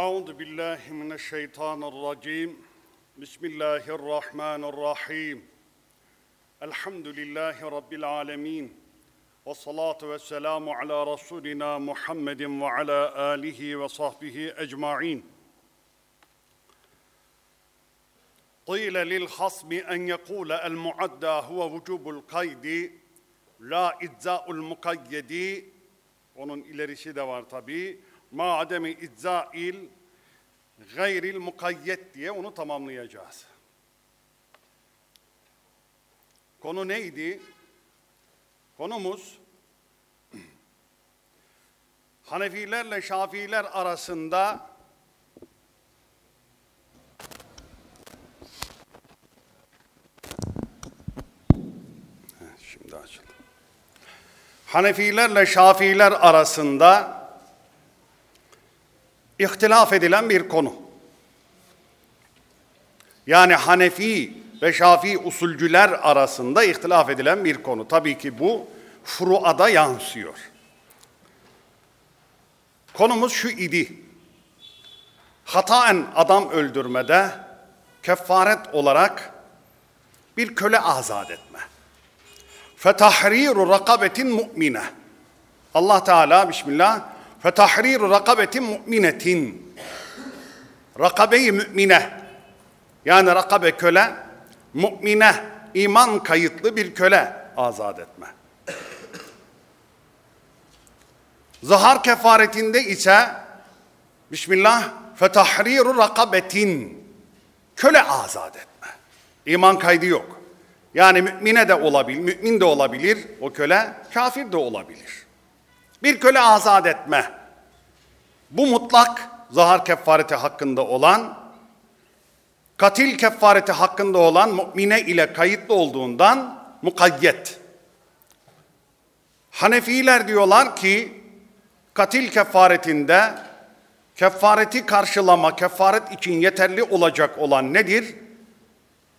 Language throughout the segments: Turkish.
أعوذ بالله من الشيطان الرجيم بسم الله الرحمن الرحيم الحمد لله رب العالمين والصلاة والسلام على رسولنا محمد وعلى آله وصحبه أجمعين قيل للخصم أن يقول المعدى هو وجوب القيد la izza'ul mukayyedi onun ilerisi de var tabi. Ma ademi izza'il gayril mukayyet diye onu tamamlayacağız. Konu neydi? Konumuz Hanefilerle Şafiiler arasında Şimdi açıldı. Hanefilerle Şafiiler arasında ihtilaf edilen bir konu. Yani Hanefi ve Şafii usulcüler arasında ihtilaf edilen bir konu. Tabii ki bu furuada yansıyor. Konumuz şu idi. Hataen adam öldürmede kefaret olarak bir köle azat etme. Fetahriru rakabetin mu'mine. Allah Teala Bismillah. Fetahriru rakabetin mu'minetin. Rakabeyi mümine. Yani rakabe köle, mu'mine, iman kayıtlı bir köle azat etme. Zahar kefaretinde ise Bismillah fetahriru rakabetin köle azat etme. İman kaydı yok. Yani mümine de olabilir, mümin de olabilir o köle, kafir de olabilir. Bir köle azat etme. Bu mutlak zahar kefareti hakkında olan, katil kefareti hakkında olan mümine ile kayıtlı olduğundan mukayyet. Hanefiler diyorlar ki, katil kefaretinde kefareti karşılama, kefaret için yeterli olacak olan nedir?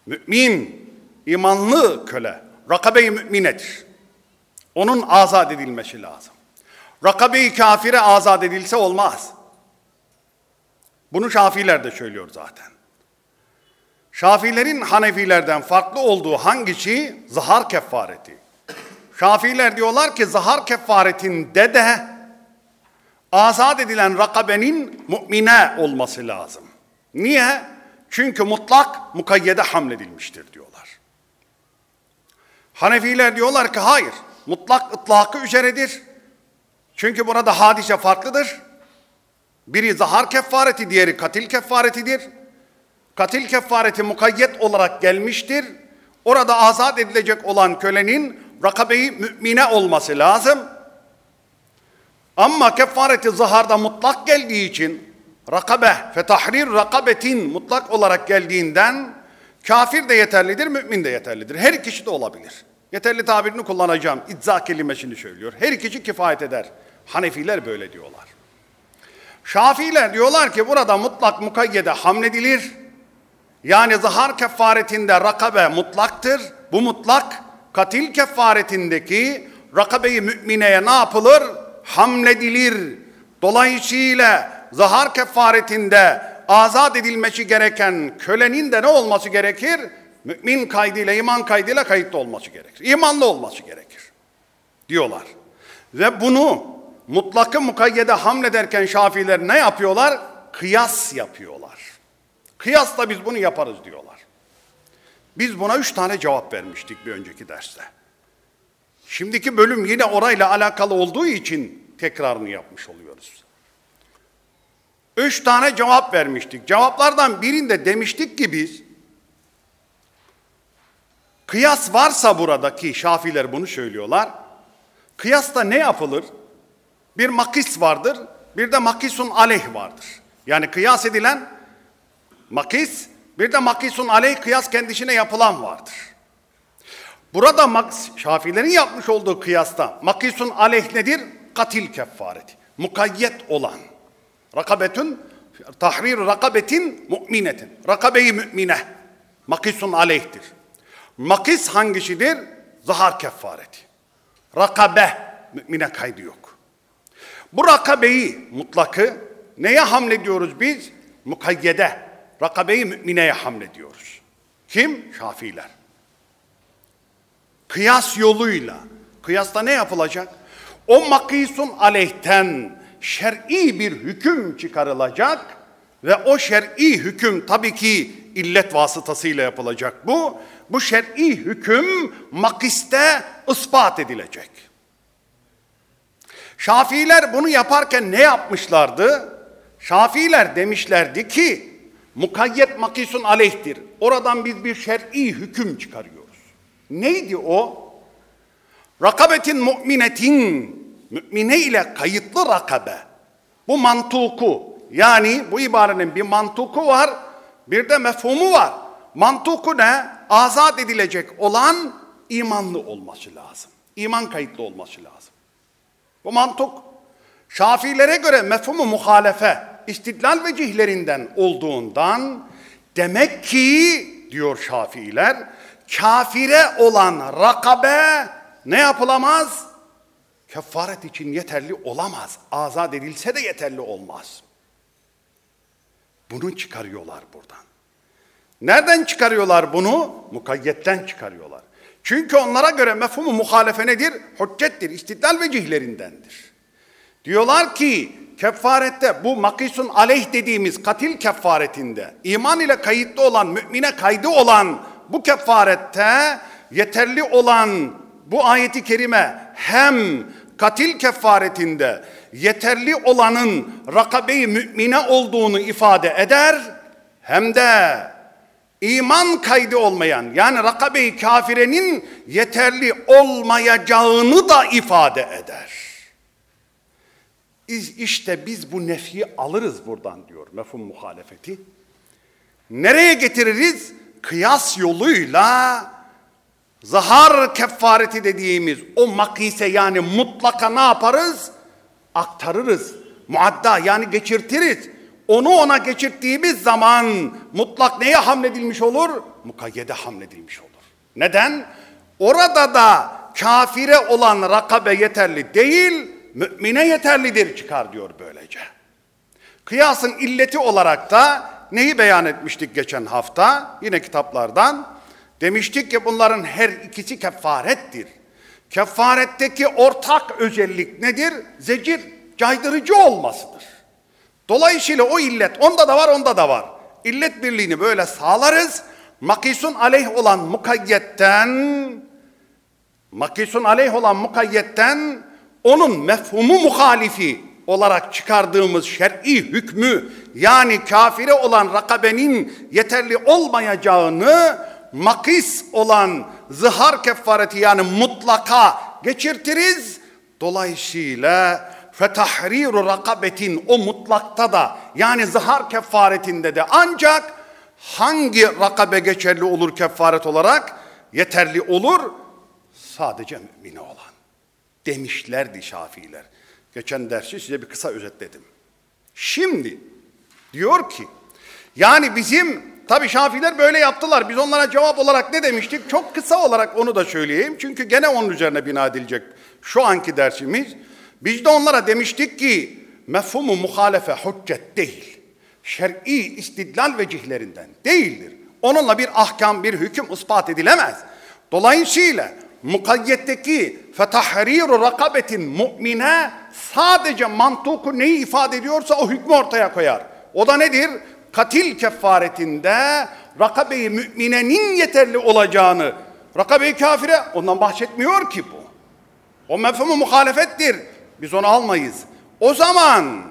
Mümin, imanlı köle, rakabe-i müminedir. Onun azat edilmesi lazım. Rakabe-i kafire azat edilse olmaz. Bunu Şafiler de söylüyor zaten. Şafilerin Hanefilerden farklı olduğu hangisi? Zahar kefareti. Şafiler diyorlar ki zahar kefaretinde de azat edilen rakabenin mümine olması lazım. Niye? Çünkü mutlak mukayyede hamledilmiştir diyorlar. Hanefiler diyorlar ki hayır, mutlak ıtlakı üzeredir. Çünkü burada hadise farklıdır. Biri zahar kefareti, diğeri katil kefaretidir. Katil kefareti mukayyet olarak gelmiştir. Orada azat edilecek olan kölenin rakabeyi mümine olması lazım. Ama kefareti zaharda mutlak geldiği için rakabe, fetahrir rakabetin mutlak olarak geldiğinden kafir de yeterlidir, mümin de yeterlidir. Her ikisi de olabilir. Yeterli tabirini kullanacağım. İdza kelimesini söylüyor. Her ikisi kifayet eder. Hanefiler böyle diyorlar. Şafiler diyorlar ki burada mutlak mukayyede hamledilir. Yani zahar kefaretinde rakabe mutlaktır. Bu mutlak katil kefaretindeki rakabeyi mümineye ne yapılır? Hamledilir. Dolayısıyla zahar kefaretinde azat edilmesi gereken kölenin de ne olması gerekir? Mümin kaydıyla, iman kaydıyla kayıtlı olması gerekir. İmanlı olması gerekir. Diyorlar. Ve bunu mutlakı mukayyede hamlederken şafiler ne yapıyorlar? Kıyas yapıyorlar. Kıyasla biz bunu yaparız diyorlar. Biz buna üç tane cevap vermiştik bir önceki derste. Şimdiki bölüm yine orayla alakalı olduğu için tekrarını yapmış oluyoruz. Üç tane cevap vermiştik. Cevaplardan birinde demiştik ki biz, kıyas varsa buradaki şafiler bunu söylüyorlar. Kıyasta ne yapılır? Bir makis vardır, bir de makisun aleyh vardır. Yani kıyas edilen makis, bir de makisun aleyh kıyas kendisine yapılan vardır. Burada Şafilerin yapmış olduğu kıyasta makisun aleyh nedir? Katil kefareti. Mukayyet olan. Rakabetün, tahrir rakabetin mu'minetin. Rakabeyi mümine. Makisun aleyhtir. Makis hangisidir? Zahar kefareti. Rakabe, mümine kaydı yok. Bu rakabeyi mutlakı Neye hamlediyoruz biz? Mukayyede. Rakabeyi mümineye hamlediyoruz. Kim? Şafiiler. Kıyas yoluyla. Kıyasta ne yapılacak? O makisun aleyhten şer'i bir hüküm çıkarılacak ve o şer'i hüküm tabii ki illet vasıtasıyla yapılacak bu. Bu şer'i hüküm makiste ispat edilecek. Şafiiler bunu yaparken ne yapmışlardı? Şafiiler demişlerdi ki mukayyet makisun aleyhtir. Oradan biz bir şer'i hüküm çıkarıyoruz. Neydi o? Rakabetin mu'minetin mümine ile kayıtlı rakabe. Bu mantuku yani bu ibarenin bir mantuku var bir de mefhumu var. Mantuku ne? Azat edilecek olan imanlı olması lazım. İman kayıtlı olması lazım. Bu mantuk Şafilere göre mefhumu muhalefe istidlal vecihlerinden olduğundan demek ki diyor Şafiiler kafire olan rakabe ne yapılamaz? Kefaret için yeterli olamaz. Azat edilse de yeterli olmaz. Bunu çıkarıyorlar buradan. Nereden çıkarıyorlar bunu? Mukayyetten çıkarıyorlar. Çünkü onlara göre mefhumu muhalefe nedir? Hüccettir, istidlal vecihlerindendir. Diyorlar ki kefarette bu makisun aleyh dediğimiz katil kefaretinde iman ile kayıtlı olan, mümine kaydı olan bu kefarette yeterli olan bu ayeti kerime hem katil kefaretinde yeterli olanın rakabeyi mümine olduğunu ifade eder hem de iman kaydı olmayan yani rakabeyi kafirenin yeterli olmayacağını da ifade eder. İşte biz bu nefi alırız buradan diyor mefhum muhalefeti. Nereye getiririz? Kıyas yoluyla zahar kefareti dediğimiz o makise yani mutlaka ne yaparız? Aktarırız. Muadda yani geçirtiriz. Onu ona geçirttiğimiz zaman mutlak neye hamledilmiş olur? Mukayyede hamledilmiş olur. Neden? Orada da kafire olan rakabe yeterli değil, mümine yeterlidir çıkar diyor böylece. Kıyasın illeti olarak da neyi beyan etmiştik geçen hafta? Yine kitaplardan. Demiştik ki bunların her ikisi kefarettir. Kefaretteki ortak özellik nedir? Zecir, caydırıcı olmasıdır. Dolayısıyla o illet onda da var onda da var. İllet birliğini böyle sağlarız. Makisun aleyh olan mukayyetten makisun aleyh olan mukayyetten onun mefhumu muhalifi olarak çıkardığımız şer'i hükmü yani kafire olan rakabenin yeterli olmayacağını makis olan zihar kefareti yani mutlaka geçirtiriz. Dolayısıyla fetahriru rakabetin o mutlakta da yani zihar kefaretinde de ancak hangi rakabe geçerli olur kefaret olarak? Yeterli olur sadece mümine olan. Demişlerdi Şafiiler. Geçen dersi size bir kısa özetledim. Şimdi diyor ki yani bizim tabi Şafiler böyle yaptılar. Biz onlara cevap olarak ne demiştik? Çok kısa olarak onu da söyleyeyim. Çünkü gene onun üzerine bina edilecek şu anki dersimiz. Biz de onlara demiştik ki mefhumu muhalefe hüccet değil. Şer'i istidlal vecihlerinden değildir. Onunla bir ahkam, bir hüküm ispat edilemez. Dolayısıyla mukayyetteki fetahriru rakabetin mu'mine sadece mantuku neyi ifade ediyorsa o hükmü ortaya koyar. O da nedir? Katil kefaretinde rakabeyi müminenin yeterli olacağını, rakabeyi kafire ondan bahsetmiyor ki bu. O mefhumu muhalefettir. Biz onu almayız. O zaman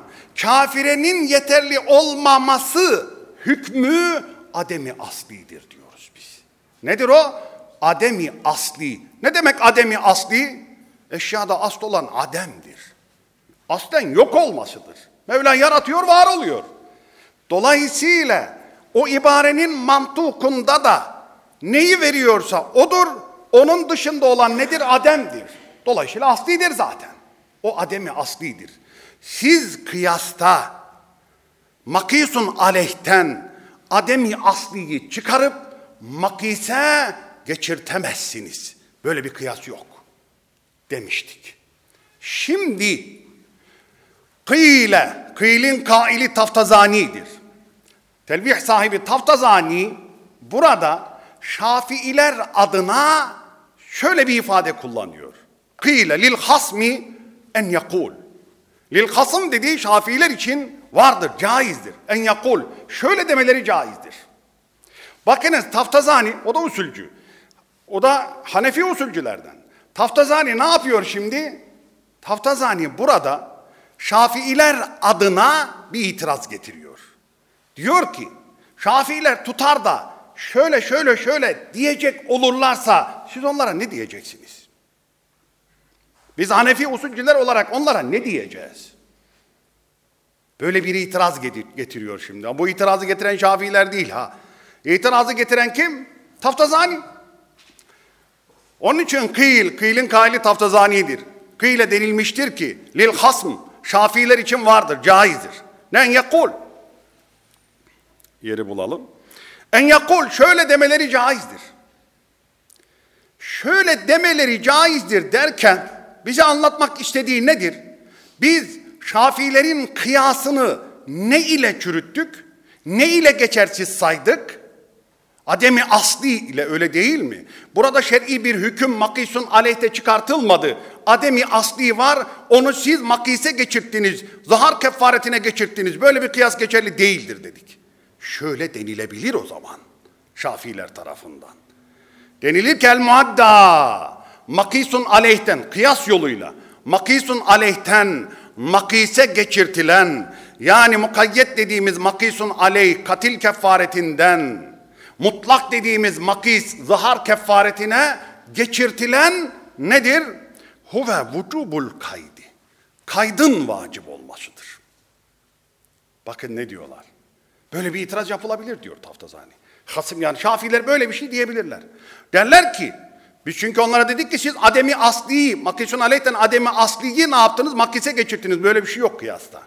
kafirenin yeterli olmaması hükmü ademi aslidir diyoruz biz. Nedir o? Ademi asli. Ne demek ademi asli? Eşyada asıl olan ademdir. Aslen yok olmasıdır. Mevla yaratıyor, var oluyor. Dolayısıyla o ibarenin mantukunda da neyi veriyorsa odur, onun dışında olan nedir? Ademdir. Dolayısıyla aslidir zaten. O ademi aslidir. Siz kıyasta makisun aleyhten ademi asliyi çıkarıp makise geçirtemezsiniz. Böyle bir kıyas yok demiştik. Şimdi kıyle, kıylin kaili taftazanidir. Telvih sahibi taftazani burada Şafiiler adına şöyle bir ifade kullanıyor. Kıyle lil hasmi en yakul. Lil hasım dediği Şafiiler için vardır, caizdir. En yakul. Şöyle demeleri caizdir. Bakınız Taftazani, o da usulcü. O da Hanefi usulcülerden. Taftazani ne yapıyor şimdi? Taftazani burada Şafiiler adına bir itiraz getiriyor. Diyor ki Şafiiler tutar da şöyle şöyle şöyle diyecek olurlarsa siz onlara ne diyeceksiniz? Biz Hanefi usulcüler olarak onlara ne diyeceğiz? Böyle bir itiraz getiriyor şimdi. Bu itirazı getiren Şafiiler değil ha. İtirazı getiren kim? Taftazani. Onun için kıyıl, kıylın kaili taftazanidir. Kıyle denilmiştir ki lil hasm Şafiiler için vardır, caizdir. Ne yakul? Yeri bulalım. En yakul şöyle demeleri caizdir. Şöyle demeleri caizdir derken bize anlatmak istediği nedir? Biz Şafiilerin kıyasını ne ile çürüttük? Ne ile geçersiz saydık? Ademi asli ile öyle değil mi? Burada şer'i bir hüküm makisun aleyhte çıkartılmadı. Ademi asli var, onu siz makise geçirttiniz, zahar kefaretine geçirttiniz. Böyle bir kıyas geçerli değildir dedik. Şöyle denilebilir o zaman Şafiiler tarafından. Denilir ki el muadda makisun aleyhten kıyas yoluyla makisun aleyhten makise geçirtilen yani mukayyet dediğimiz makisun aleyh katil kefaretinden mutlak dediğimiz makis zahar kefaretine geçirtilen nedir? Huve vücubul kaydi. Kaydın vacip olmasıdır. Bakın ne diyorlar. Böyle bir itiraz yapılabilir diyor Taftazani. Hasım yani Şafiler böyle bir şey diyebilirler. Derler ki biz çünkü onlara dedik ki siz ademi asliyi, makisun aleyhten ademi asliyi ne yaptınız? Makise geçirttiniz. Böyle bir şey yok kıyasta.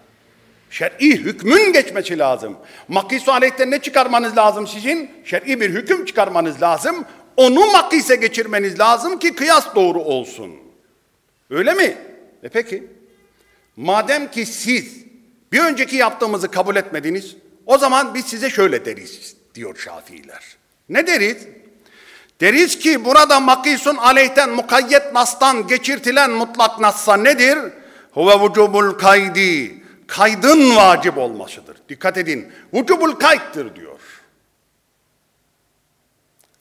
Şer'i hükmün geçmesi lazım. Makisu aleyhten ne çıkarmanız lazım sizin? Şer'i bir hüküm çıkarmanız lazım. Onu makise geçirmeniz lazım ki kıyas doğru olsun. Öyle mi? E peki. Madem ki siz bir önceki yaptığımızı kabul etmediniz, o zaman biz size şöyle deriz diyor Şafiiler. Ne deriz? Deriz ki burada makisun aleyhten mukayyet nastan geçirtilen mutlak nassa nedir? Huve vücubul kaydi. Kaydın vacip olmasıdır. Dikkat edin. Vücubul kayıttır diyor.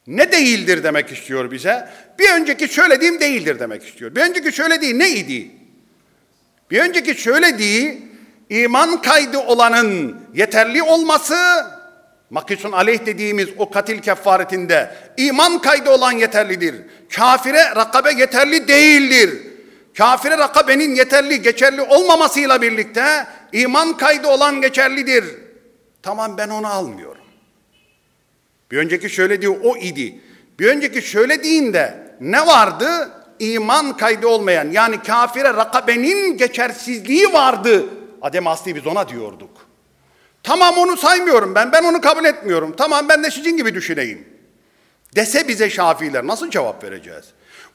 Ne değildir demek istiyor bize? Bir önceki söylediğim değildir demek istiyor. Bir önceki söylediği neydi? Bir önceki söylediği iman kaydı olanın yeterli olması Makisun aleyh dediğimiz o katil kefaretinde iman kaydı olan yeterlidir. Kafire rakabe yeterli değildir. Kafire rakabenin yeterli, geçerli olmamasıyla birlikte iman kaydı olan geçerlidir. Tamam ben onu almıyorum. Bir önceki söylediği o idi. Bir önceki söylediğinde ne vardı? İman kaydı olmayan yani kafire rakabenin geçersizliği vardı. Adem asli biz ona diyorduk. Tamam onu saymıyorum ben, ben onu kabul etmiyorum. Tamam ben de sizin gibi düşüneyim. Dese bize Şafiiler nasıl cevap vereceğiz?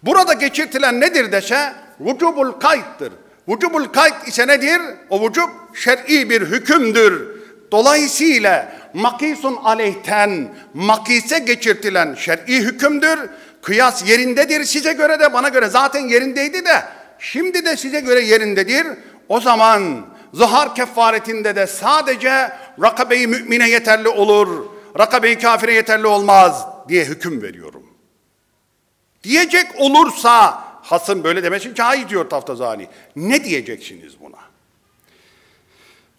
Burada geçirtilen nedir dese vücubul kayıttır. Vücubul kayıt ise nedir? O vücub şer'i bir hükümdür. Dolayısıyla makisun aleyhten makise geçirtilen şer'i hükümdür. Kıyas yerindedir size göre de bana göre zaten yerindeydi de şimdi de size göre yerindedir. O zaman zahar kefaretinde de sadece rakabeyi mümine yeterli olur, rakabeyi kafire yeterli olmaz diye hüküm veriyorum. Diyecek olursa hasım böyle demesi caiz diyor Taftazani. Ne diyeceksiniz buna?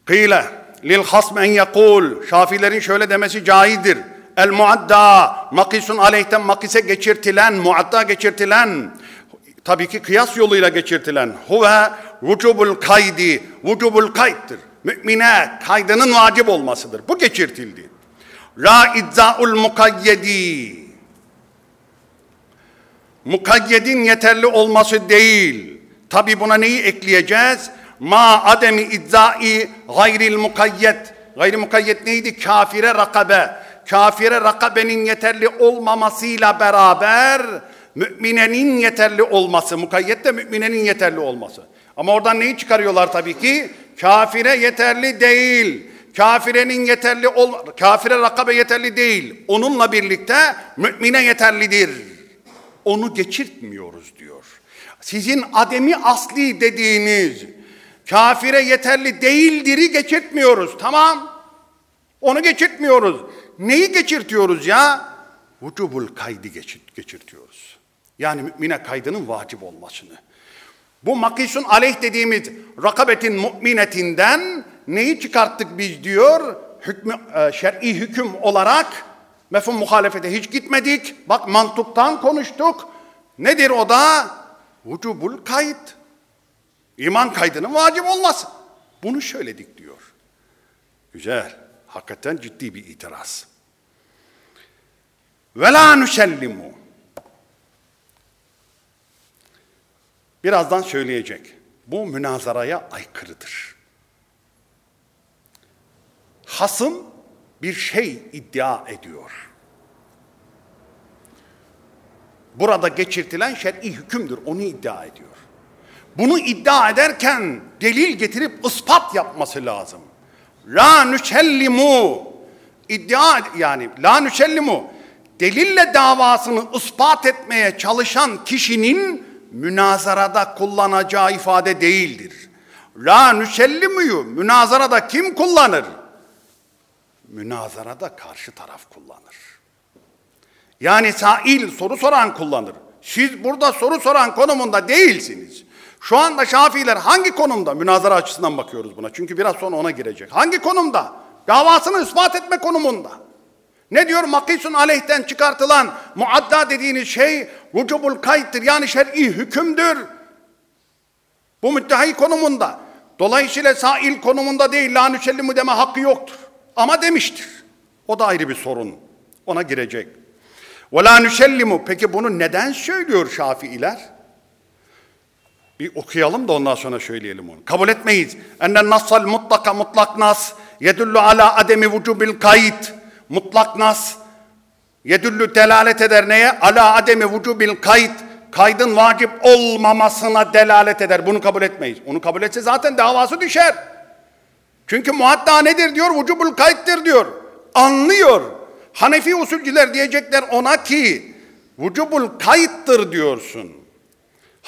Kıyle lil hasm en yakul. Şafilerin şöyle demesi caizdir. El muadda makisun aleyhten makise geçirtilen, muadda geçirtilen tabii ki kıyas yoluyla geçirtilen huve vücubul kaydi, vücubul kayttır. Mümine kaydının vacip olmasıdır. Bu geçirtildi. La idzaul mukayyedi. Mukayyedin yeterli olması değil. Tabi buna neyi ekleyeceğiz? Ma ademi idzai gayril mukayyet. Gayri mukayyet neydi? Kafire rakabe. Kafire rakabenin yeterli olmamasıyla beraber müminenin yeterli olması, mukayyet de müminenin yeterli olması. Ama oradan neyi çıkarıyorlar tabii ki? kafire yeterli değil. Kafirenin yeterli ol, kafire rakabe yeterli değil. Onunla birlikte mümine yeterlidir. Onu geçirtmiyoruz diyor. Sizin ademi asli dediğiniz kafire yeterli değildir'i geçirtmiyoruz. Tamam. Onu geçirtmiyoruz. Neyi geçirtiyoruz ya? Vücubul kaydı geçir, geçirtiyoruz. Yani mümine kaydının vacip olmasını. Bu makisun aleyh dediğimiz rakabetin mu'minetinden neyi çıkarttık biz diyor? Hükmü, e, şer'i hüküm olarak mefhum muhalefete hiç gitmedik. Bak mantıktan konuştuk. Nedir o da? Vücubul kayıt. İman kaydının vacip olması. Bunu söyledik diyor. Güzel. Hakikaten ciddi bir itiraz. Ve la nüsellimu. Birazdan söyleyecek. Bu münazaraya aykırıdır. Hasım bir şey iddia ediyor. Burada geçirtilen şer'i hükümdür. Onu iddia ediyor. Bunu iddia ederken delil getirip ispat yapması lazım. La nüsellimu iddia yani la nüsellimu delille davasını ispat etmeye çalışan kişinin münazarada kullanacağı ifade değildir. La nüsellimuyu münazarada kim kullanır? Münazarada karşı taraf kullanır. Yani sail soru soran kullanır. Siz burada soru soran konumunda değilsiniz. Şu anda Şafiiler hangi konumda? Münazara açısından bakıyoruz buna. Çünkü biraz sonra ona girecek. Hangi konumda? Davasını ispat etme konumunda. Ne diyor? Makisun aleyhten çıkartılan muadda dediğiniz şey vücubul kayıttır. Yani şer'i hükümdür. Bu müddehi konumunda. Dolayısıyla sail konumunda değil. La nüsellimu deme hakkı yoktur. Ama demiştir. O da ayrı bir sorun. Ona girecek. Ve la nüsellimu. Peki bunu neden söylüyor Şafiiler? Bir okuyalım da ondan sonra söyleyelim onu. Kabul etmeyiz. Ennen nassal mutlaka mutlak nas yedullu ala ademi vücubil kayıt. Mutlak nas yedullu delalet eder neye? Ala ademi vücubil kayıt. Kaydın vacip olmamasına delalet eder. Bunu kabul etmeyiz. Onu kabul etse zaten davası düşer. Çünkü muhatta nedir diyor? Vücubul kayıttır diyor. Anlıyor. Hanefi usulcüler diyecekler ona ki vücubul kayıttır diyorsun.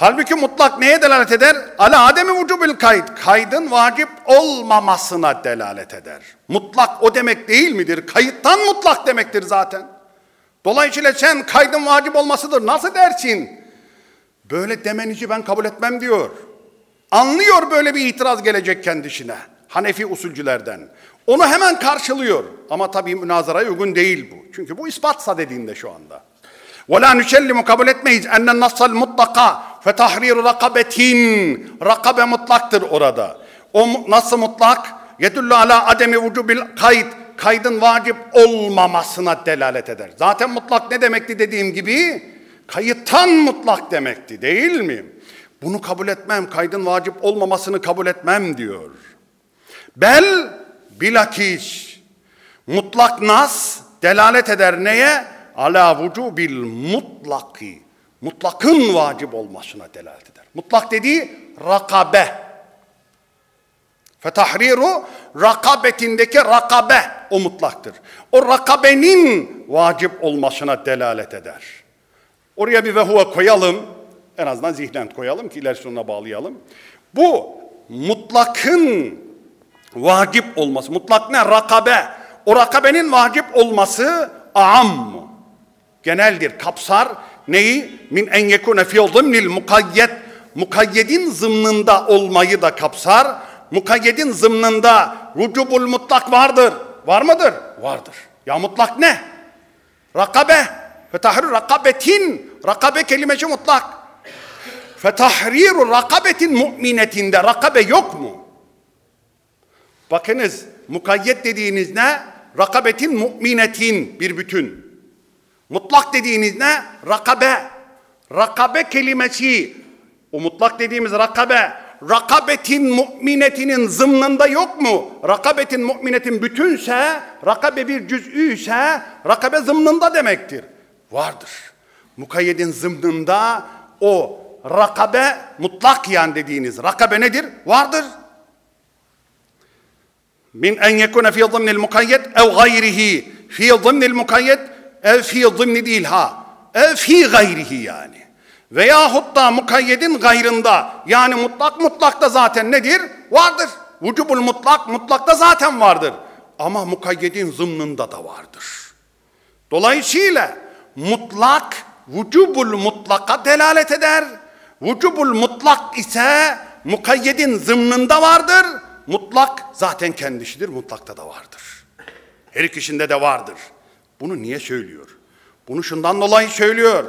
Halbuki mutlak neye delalet eder? Ala ademi vücubil kayıt. Kaydın vacip olmamasına delalet eder. Mutlak o demek değil midir? Kayıttan mutlak demektir zaten. Dolayısıyla sen kaydın vacip olmasıdır. Nasıl dersin? Böyle demenizi ben kabul etmem diyor. Anlıyor böyle bir itiraz gelecek kendisine. Hanefi usulcülerden. Onu hemen karşılıyor. Ama tabii münazaraya uygun değil bu. Çünkü bu ispatsa dediğinde şu anda. Ve la nükellimu kabul etmeyiz. Ennen nasal mutlaka fe tahriru rakabetin. Rakabe mutlaktır orada. O nasıl mutlak? Yedullu ala ademi vücubil kayd. Kaydın vacip olmamasına delalet eder. Zaten mutlak ne demekti dediğim gibi? Kayıttan mutlak demekti değil mi? Bunu kabul etmem, kaydın vacip olmamasını kabul etmem diyor. Bel bilakis mutlak nas delalet eder neye? Ala vücubil mutlaki. Mutlakın vacip olmasına delalet eder. Mutlak dediği rakabe. Fetahriru rakabetindeki rakabe o mutlaktır. O rakabenin vacip olmasına delalet eder. Oraya bir vehuve koyalım. En azından zihnen koyalım ki ilerisi ona bağlayalım. Bu mutlakın vacip olması. Mutlak ne? Rakabe. O rakabenin vacip olması am. Geneldir. Kapsar neyi? Min en yekune fi zımnil mukayyet. Mukayyedin zımnında olmayı da kapsar. Mukayyedin zımnında vücubul mutlak vardır. Var mıdır? Vardır. Ya mutlak ne? Rakabe. Fetahrir rakabetin. Rakabe kelimesi mutlak. Fetahriru rakabetin mu'minetinde. Rakabe yok mu? Bakınız mukayyet dediğiniz ne? Rakabetin mu'minetin bir bütün. Mutlak dediğiniz ne? Rakabe. Rakabe kelimesi. O mutlak dediğimiz rakabe. Rakabetin mu'minetinin zımnında yok mu? Rakabetin mu'minetin bütünse, rakabe bir cüz'ü ise, rakabe zımnında demektir. Vardır. Mukayyedin zımnında o rakabe mutlak yan dediğiniz rakabe nedir? Vardır. min en yekune fi zımnil mukayyet ev gayrihi fi zımnil mukayyet ev fi zımni değil ha ev fi gayrihi yani. Veyahut da mukayyedin gayrında yani mutlak mutlakta zaten nedir? Vardır. Vücubul mutlak mutlakta zaten vardır. Ama mukayyedin zımnında da vardır. Dolayısıyla mutlak vücubul mutlaka delalet eder. Vücubul mutlak ise mukayyedin zımnında vardır. Mutlak zaten kendisidir, mutlakta da vardır. Her ikisinde de vardır. Bunu niye söylüyor? Bunu şundan dolayı söylüyor.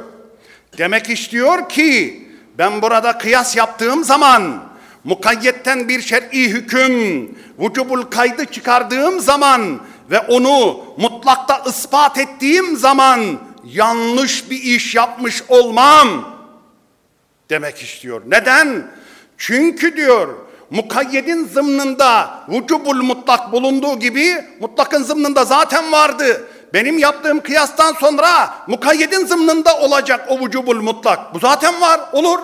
Demek istiyor ki ben burada kıyas yaptığım zaman mukayyetten bir şer'i hüküm, vücubul kaydı çıkardığım zaman ve onu mutlakta ispat ettiğim zaman yanlış bir iş yapmış olmam demek istiyor. Neden? Çünkü diyor mukayyedin zımnında vücubul mutlak bulunduğu gibi mutlakın zımnında zaten vardı. Benim yaptığım kıyastan sonra mukayyedin zımnında olacak o vücubul mutlak. Bu zaten var, olur.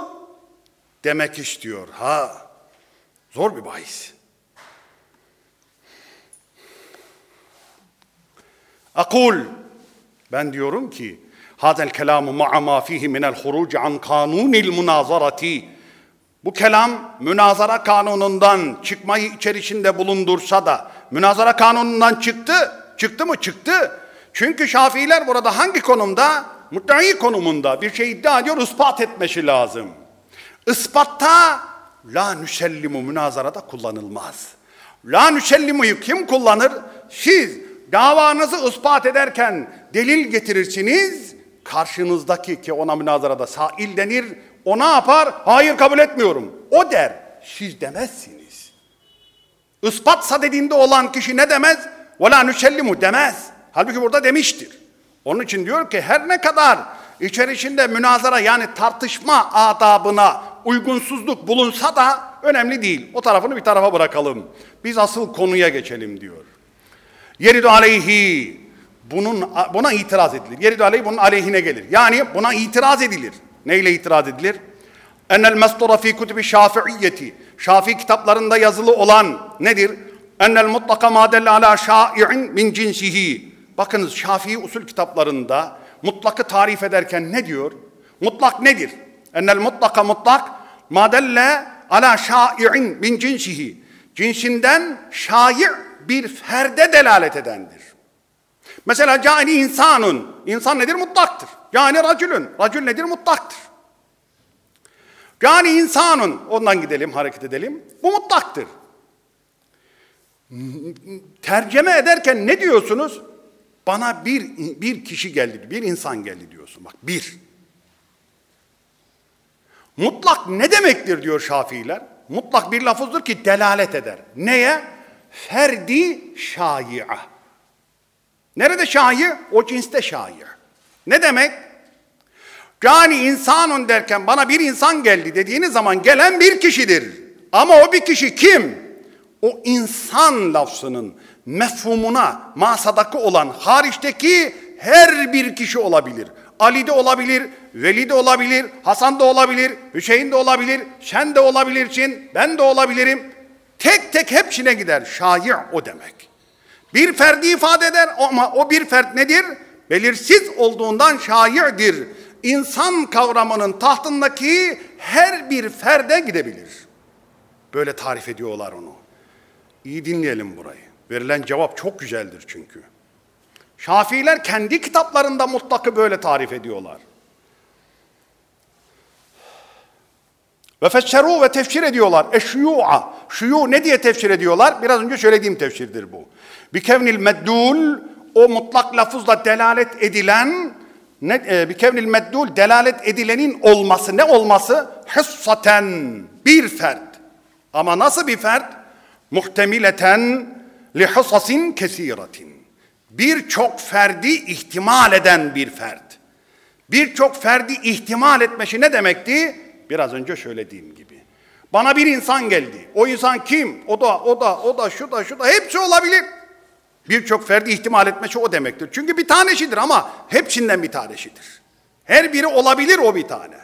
Demek istiyor. Ha, zor bir bahis. Akul, ben diyorum ki, hadel kelamu ma'a ma fihi minel huruc an kanunil münazarati. Bu kelam münazara kanunundan çıkmayı içerisinde bulundursa da münazara kanunundan çıktı. Çıktı mı? Çıktı. Çünkü Şafiiler burada hangi konumda? Muddai konumunda bir şey iddia ediyor, ispat etmesi lazım. Ispatta la nüsellimu münazarada kullanılmaz. La nüsellimu'yu kim kullanır? Siz davanızı ispat ederken delil getirirsiniz. Karşınızdaki ki ona münazarada sail denir. O ne yapar? Hayır kabul etmiyorum. O der. Siz demezsiniz. Ispatsa dediğinde olan kişi ne demez? وَلَا نُسَلِّمُ demez. Halbuki burada demiştir. Onun için diyor ki her ne kadar içerisinde münazara yani tartışma adabına uygunsuzluk bulunsa da önemli değil. O tarafını bir tarafa bırakalım. Biz asıl konuya geçelim diyor. Yeridu aleyhi bunun buna itiraz edilir. Yeridu aleyhi bunun aleyhine gelir. Yani buna itiraz edilir. Neyle itiraz edilir? Ennel mestura fi kutubi şafi'iyyeti. Şafii kitaplarında yazılı olan nedir? Ennel mutlaka madelle ala şai'in min cinsihi. Bakınız Şafii usul kitaplarında mutlakı tarif ederken ne diyor? Mutlak nedir? Ennel mutlaka mutlak madelle ala şai'in min cinsihi. Cinsinden şai' bir ferde delalet edendir. Mesela cani insanun. İnsan nedir? Mutlaktır. Yani racülün. Racül nedir? Mutlaktır. Yani insanun. Ondan gidelim, hareket edelim. Bu mutlaktır. Tercüme ederken ne diyorsunuz? Bana bir, bir kişi geldi, bir insan geldi diyorsun. Bak bir. Mutlak ne demektir diyor Şafiiler? Mutlak bir lafızdır ki delalet eder. Neye? Ferdi şai'a. Nerede şai? O cinste şai. Ne demek? Cani insanun derken bana bir insan geldi dediğiniz zaman gelen bir kişidir. Ama o bir kişi kim? O insan lafzının mefhumuna masadaki olan hariçteki her bir kişi olabilir. Ali de olabilir, Veli de olabilir, Hasan da olabilir, Hüseyin de olabilir, sen de olabilirsin, ben de olabilirim. Tek tek hepsine gider. Şair o demek. Bir ferdi ifade eder ama o bir fert nedir? Belirsiz olduğundan şairdir. İnsan kavramının tahtındaki her bir ferde gidebilir. Böyle tarif ediyorlar onu. İyi dinleyelim burayı. Verilen cevap çok güzeldir çünkü. Şafiiler kendi kitaplarında mutlakı böyle tarif ediyorlar. Ve fesseru ve tefsir ediyorlar. Eşyu'a. Şuyu ne diye tefsir ediyorlar? Biraz önce söylediğim tefsirdir bu. Bi kevnil meddul o mutlak lafızla delalet edilen ne e, bi kevnil meddul delalet edilenin olması ne olması? Hıssaten bir fert. Ama nasıl bir fert? Muhtemileten li husasin kesiratin. Birçok ferdi ihtimal eden bir fert. Birçok ferdi ihtimal etmesi ne demekti? Biraz önce söylediğim gibi. Bana bir insan geldi. O insan kim? O da, o da, o da, şu da, şu da. Hepsi olabilir. Birçok ferdi ihtimal etmesi o demektir. Çünkü bir tanesidir ama hepsinden bir tanesidir. Her biri olabilir o bir tane.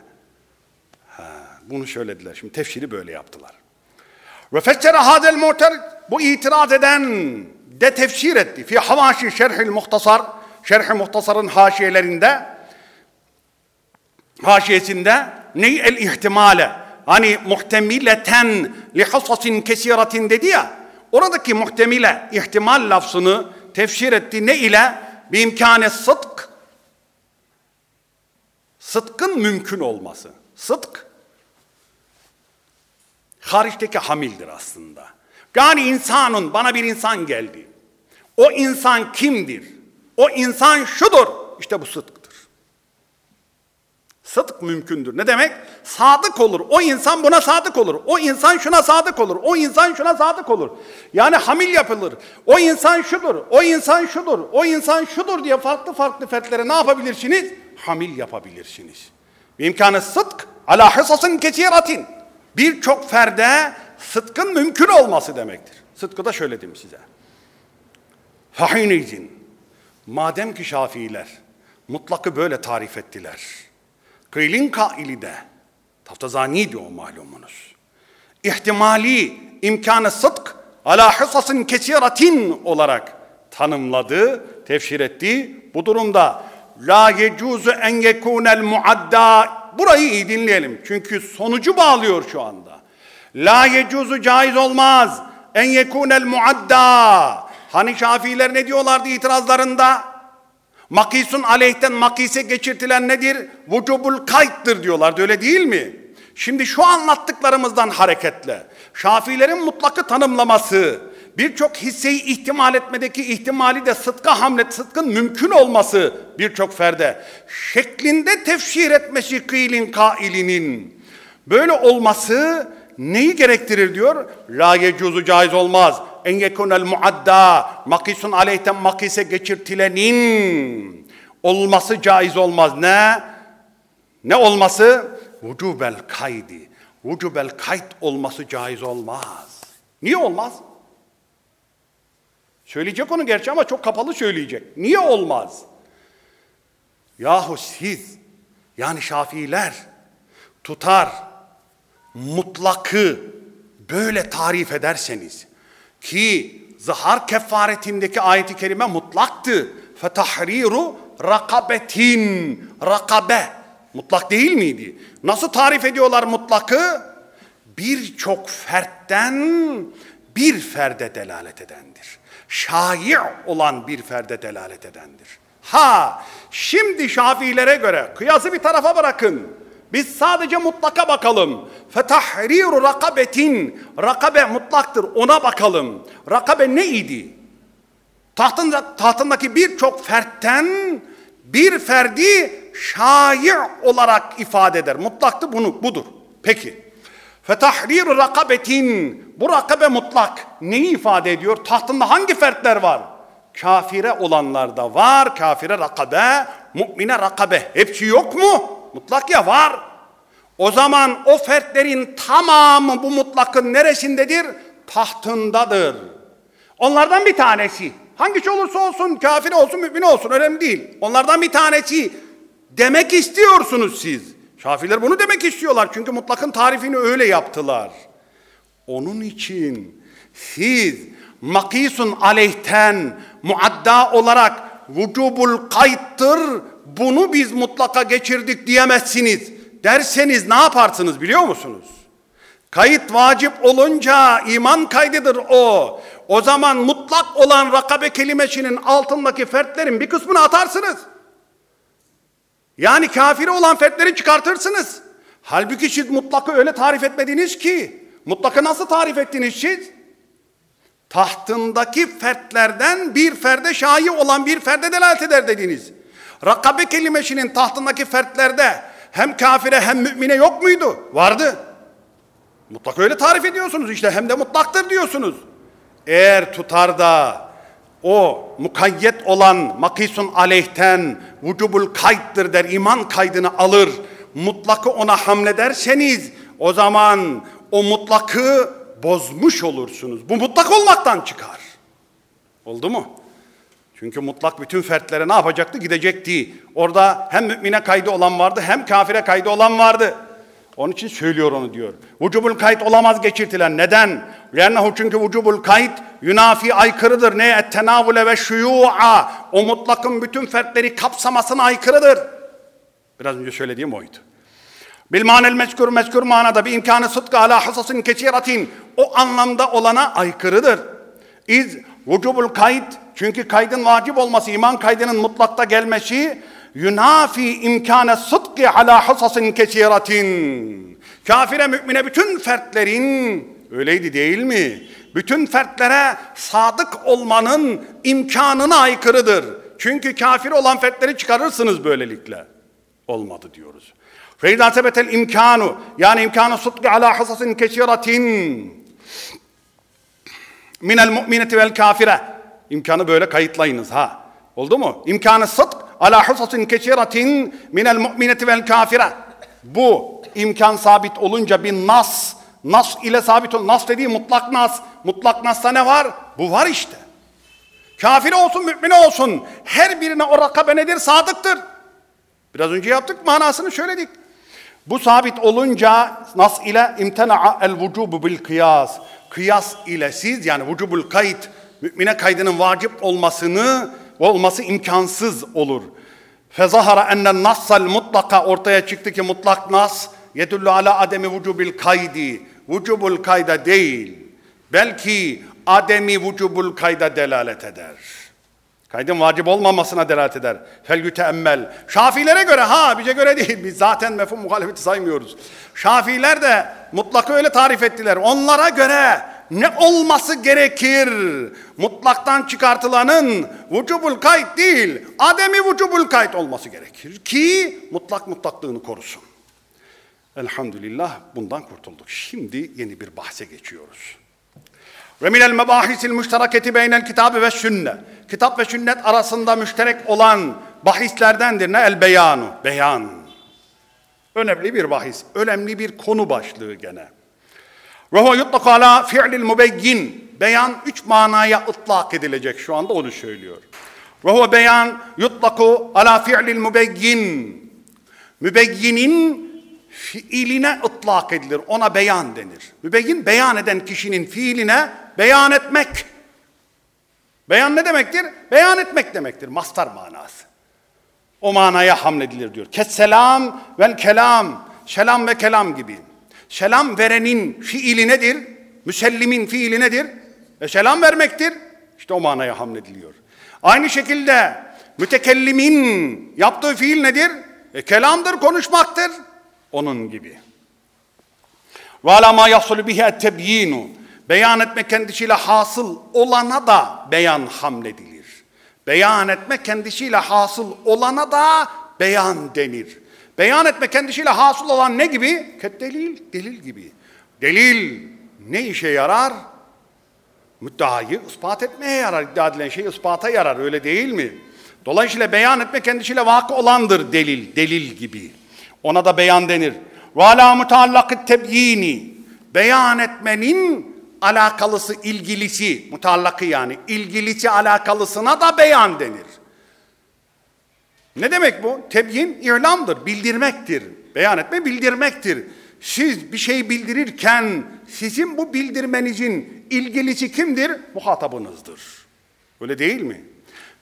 Ha, bunu söylediler. Şimdi tefsiri böyle yaptılar. Ve hadel mu'ter bu itiraz eden de tefsir etti. Fi havaşi şerhil muhtasar şerh-i muhtasarın haşiyelerinde haşiyesinde ney el ihtimale. Hani muhtemileten li hasasin kesiratin dedi ya oradaki muhtemile ihtimal lafzını tefsir etti. Ne ile? Bir imkane sıdk sıdkın mümkün olması. Sıdk hariçteki hamildir aslında yani insanın bana bir insan geldi o insan kimdir o insan şudur işte bu sıdktır Sıdk mümkündür. Ne demek? Sadık olur. O insan buna sadık olur. O insan şuna sadık olur. O insan şuna sadık olur. Yani hamil yapılır. O insan şudur. O insan şudur. O insan şudur diye farklı farklı fertlere ne yapabilirsiniz? Hamil yapabilirsiniz. İmkanı sıdk ala hısasın kesiratin. Birçok ferde sıdkın mümkün olması demektir. Sıdkı da şöyle diyeyim size. Fahinizin. Madem ki Şafiiler mutlakı böyle tarif ettiler. Kıylin kaili de taftazani diyor malumunuz. İhtimali imkanı sıdk ala hısasın kesiratin olarak tanımladı, tefsir etti. Bu durumda la yecuzu en yekunel muadda burayı iyi dinleyelim. Çünkü sonucu bağlıyor şu anda. La yecuzu caiz olmaz en yekunel muadda. Hani Şafiiler ne diyorlardı itirazlarında? Makisun aleyhten makise geçirtilen nedir? Vücubul kayıttır diyorlardı öyle değil mi? Şimdi şu anlattıklarımızdan hareketle Şafilerin mutlakı tanımlaması, birçok hisseyi ihtimal etmedeki ihtimali de sıdka hamlet, sıdkın mümkün olması birçok ferde şeklinde tefsir etmesi kıylin kailinin böyle olması neyi gerektirir diyor? La yecuzu caiz olmaz. En yekunel muadda makisun aleyhten makise geçirtilenin olması caiz olmaz. Ne? Ne olması? Vücubel kaydi. Vücubel kayıt olması caiz olmaz. Niye olmaz? Söyleyecek onu gerçi ama çok kapalı söyleyecek. Niye olmaz? Yahu siz yani Şafiiler tutar mutlakı böyle tarif ederseniz ki zahar kefaretindeki ayeti kerime mutlaktı. Fetahriru rakabetin rakabe mutlak değil miydi? Nasıl tarif ediyorlar mutlakı? Birçok fertten bir ferde delalet edendir. Şai olan bir ferde delalet edendir. Ha, şimdi Şafiilere göre kıyası bir tarafa bırakın. Biz sadece mutlaka bakalım. Fetahriru rakabetin. Rakabe mutlaktır ona bakalım. Rakabe neydi? Tahtında, tahtındaki birçok fertten bir ferdi şai olarak ifade eder. Mutlaktı bunu budur. Peki. Fetahriru rakabetin. Bu rakabe mutlak. Neyi ifade ediyor? Tahtında hangi fertler var? Kafire olanlar da var. Kafire rakabe, mümine rakabe. Hepsi yok mu? Mutlak ya var. O zaman o fertlerin tamamı bu mutlakın neresindedir? Tahtındadır. Onlardan bir tanesi. Hangisi olursa olsun, kafir olsun, mümin olsun önemli değil. Onlardan bir tanesi demek istiyorsunuz siz. Şafiler bunu demek istiyorlar çünkü mutlakın tarifini öyle yaptılar. Onun için siz makisun aleyhten muadda olarak vücubul kayıttır bunu biz mutlaka geçirdik diyemezsiniz. Derseniz ne yaparsınız biliyor musunuz? Kayıt vacip olunca iman kaydıdır o. O zaman mutlak olan rakabe kelimesinin altındaki fertlerin bir kısmını atarsınız. Yani kafiri olan fertleri çıkartırsınız. Halbuki siz mutlakı öyle tarif etmediniz ki. Mutlakı nasıl tarif ettiniz siz? Tahtındaki fertlerden bir ferde şahi olan bir ferde delalet eder dediniz. Rakabe kelimesinin tahtındaki fertlerde hem kafire hem mümine yok muydu? Vardı. Mutlak öyle tarif ediyorsunuz işte hem de mutlaktır diyorsunuz. Eğer tutar da o mukayyet olan makisun aleyhten vücubul kayıttır der iman kaydını alır mutlakı ona hamlederseniz o zaman o mutlakı bozmuş olursunuz. Bu mutlak olmaktan çıkar. Oldu mu? Çünkü mutlak bütün fertlere ne yapacaktı? Gidecekti. Orada hem mümine kaydı olan vardı hem kafire kaydı olan vardı. Onun için söylüyor onu diyor. Vücubul kayıt olamaz geçirtilen. Neden? Lennehu çünkü vücubul kayıt yunafi aykırıdır. Ne? Ettenavule ve şuyu'a. O mutlakın bütün fertleri kapsamasına aykırıdır. Biraz önce söylediğim oydu. Bil manel mezkur mezkur manada bir imkanı sıdkı ala hasasın keçiratin. O anlamda olana aykırıdır. İz vücubul kayıt çünkü kaydın vacip olması, iman kaydının mutlakta gelmesi yunafi imkane sıdki ala husasin kesiratin. Kafire mümine bütün fertlerin öyleydi değil mi? Bütün fertlere sadık olmanın imkanına aykırıdır. Çünkü kafir olan fertleri çıkarırsınız böylelikle. Olmadı diyoruz. Feyda sebetel imkanu yani imkanu sıdki ala husasin kesiratin. Minel mu'mineti vel kafire. İmkanı böyle kayıtlayınız ha. Oldu mu? İmkanı sıdk ala husasin keçiratin minel mu'mineti vel kafire. Bu imkan sabit olunca bir nas, nas ile sabit ol. Nas dediği mutlak nas. Mutlak nasta ne var? Bu var işte. Kafir olsun, mümin olsun. Her birine o rakabe nedir? Sadıktır. Biraz önce yaptık, manasını söyledik. Bu sabit olunca nas ile imtena'a el vücubu bil kıyas. Kıyas ile siz yani vücubul kayıt, mümine kaydının vacip olmasını olması imkansız olur. Fezahara ennen nassal mutlaka ortaya çıktı ki mutlak nas yedullu ala ademi vücubil kaydi. Vücubul kayda değil. Belki ademi vücubul kayda delalet eder. Kaydın vacip olmamasına delalet eder. Fel yüteemmel. Şafilere göre ha bize göre değil. Biz zaten mefhum muhalefeti saymıyoruz. Şafiler de mutlakı öyle tarif ettiler. Onlara göre ne olması gerekir? Mutlaktan çıkartılanın vücubul kayıt değil, ademi vücubul kayıt olması gerekir ki mutlak mutlaklığını korusun. Elhamdülillah bundan kurtulduk. Şimdi yeni bir bahse geçiyoruz. Ve minel mebahisil müşteraketi beynel kitabı ve sünne. Kitap ve sünnet arasında müşterek olan bahislerdendir ne? El beyanu, beyan. Önemli bir bahis, önemli bir konu başlığı gene. Ve huve yutlaka ala fi'lil mübeyyin. Beyan üç manaya ıtlak edilecek şu anda onu söylüyor. Ve beyan yutlaku ala fi'lil mübeyyin. Mübeyyinin fiiline ıtlak edilir. Ona beyan denir. Mübeyyin beyan eden kişinin fiiline beyan etmek. Beyan ne demektir? Beyan etmek demektir. Mastar manası. O manaya hamledilir diyor. Kesselam vel kelam. Selam ve kelam gibi. Selam verenin fiili nedir? Müsellimin fiili nedir? E selam vermektir. İşte o manaya hamlediliyor. Aynı şekilde mütekellimin yaptığı fiil nedir? E kelamdır, konuşmaktır. Onun gibi. Ve ala ma yahsulu bihi. Beyan etme kendisiyle hasıl olana da beyan hamledilir. Beyan etme kendisiyle hasıl olana da beyan denir. Beyan etme kendisiyle hasıl olan ne gibi? Delil, delil gibi. Delil ne işe yarar? Müddeayı ispat etmeye yarar. İddia edilen şey ispata yarar öyle değil mi? Dolayısıyla beyan etme kendisiyle vakı olandır delil, delil gibi. Ona da beyan denir. Ve mutallakı tebyini. Beyan etmenin alakalısı, ilgilisi, mutallakı yani, ilgilisi alakalısına da beyan denir. Ne demek bu? Tebyin ilamdır, bildirmektir. Beyan etme bildirmektir. Siz bir şey bildirirken sizin bu bildirmenizin ilgilisi kimdir? Muhatabınızdır. Öyle değil mi?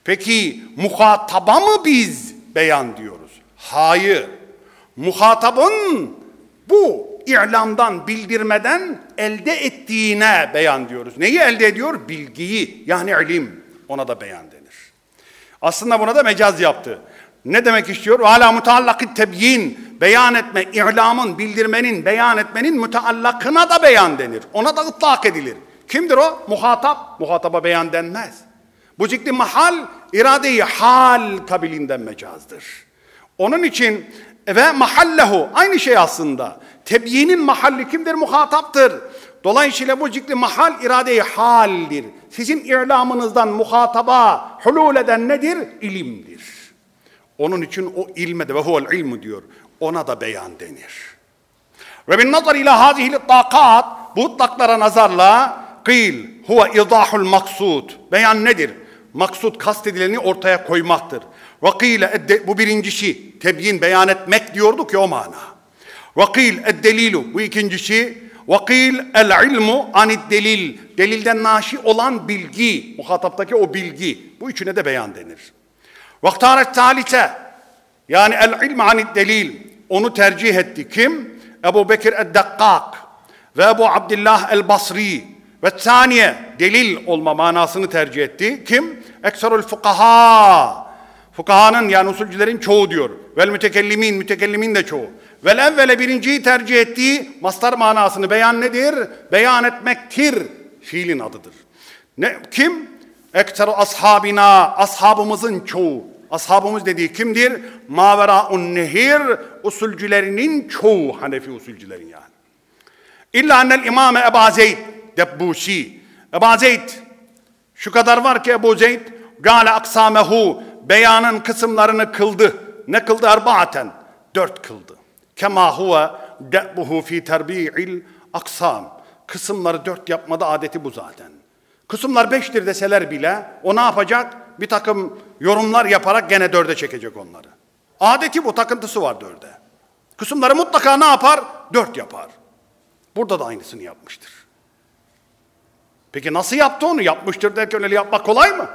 Peki muhataba mı biz beyan diyoruz? Hayır. Muhatabın bu ilamdan, bildirmeden elde ettiğine beyan diyoruz. Neyi elde ediyor? Bilgiyi yani ilim. Ona da beyan denir. Aslında buna da mecaz yaptı. Ne demek istiyor? Hala mutaallakı tebyin, beyan etme, ilamın, bildirmenin, beyan etmenin mutaallakına da beyan denir. Ona da ıtlak edilir. Kimdir o? Muhatap. Muhataba beyan denmez. Bu zikri mahal, iradeyi hal kabilinden mecazdır. Onun için ve mahallehu aynı şey aslında. Tebyinin mahalli kimdir? Muhataptır. Dolayısıyla bu zikri mahal iradeyi haldir. Sizin ilamınızdan muhataba hulul eden nedir? İlimdir. Onun için o ilme de ve huvel ilmu diyor. Ona da beyan denir. Ve bin nazar ila hazihil takat bu taklara nazarla kıl huve idahul maksud. Beyan nedir? Maksud kastedileni ortaya koymaktır. Ve kıyle bu birincisi tebyin beyan etmek diyorduk ya o mana. Vakil ed-delilu bu ikincisi. Vakil el-ilmu anid delil. Delilden naşi olan bilgi. Muhataptaki o bilgi. Bu üçüne de beyan denir. Vaktaret talite. Yani el-ilmu anid delil. Onu tercih etti. Kim? Ebu Bekir ed-Dakkak ve Ebu Abdullah el-Basri ve saniye delil olma manasını tercih etti. Kim? Ekserul fukaha. Fukahanın yani usulcülerin çoğu diyor. Vel mütekellimin, mütekellimin de çoğu. Vel evvele birinciyi tercih ettiği mastar manasını beyan nedir? Beyan etmektir. Fiilin adıdır. Ne, kim? Ekseru ashabina, ashabımızın çoğu. Ashabımız dediği kimdir? Maveraun nehir, usulcülerinin çoğu. Hanefi usulcülerin yani. İlla annel imame Ebu Zeyd Debbusi. Ebu Zeyd şu kadar var ki Ebu Zeyd gale aksamehu beyanın kısımlarını kıldı. Ne kıldı? Erbaaten. Dört kıldı. Kema huve de'buhu fi terbi'il aksam. Kısımları dört yapmada adeti bu zaten. Kısımlar beştir deseler bile o ne yapacak? Bir takım yorumlar yaparak gene dörde çekecek onları. Adeti bu takıntısı var dörde. Kısımları mutlaka ne yapar? Dört yapar. Burada da aynısını yapmıştır. Peki nasıl yaptı onu? Yapmıştır derken öyle yapmak kolay mı?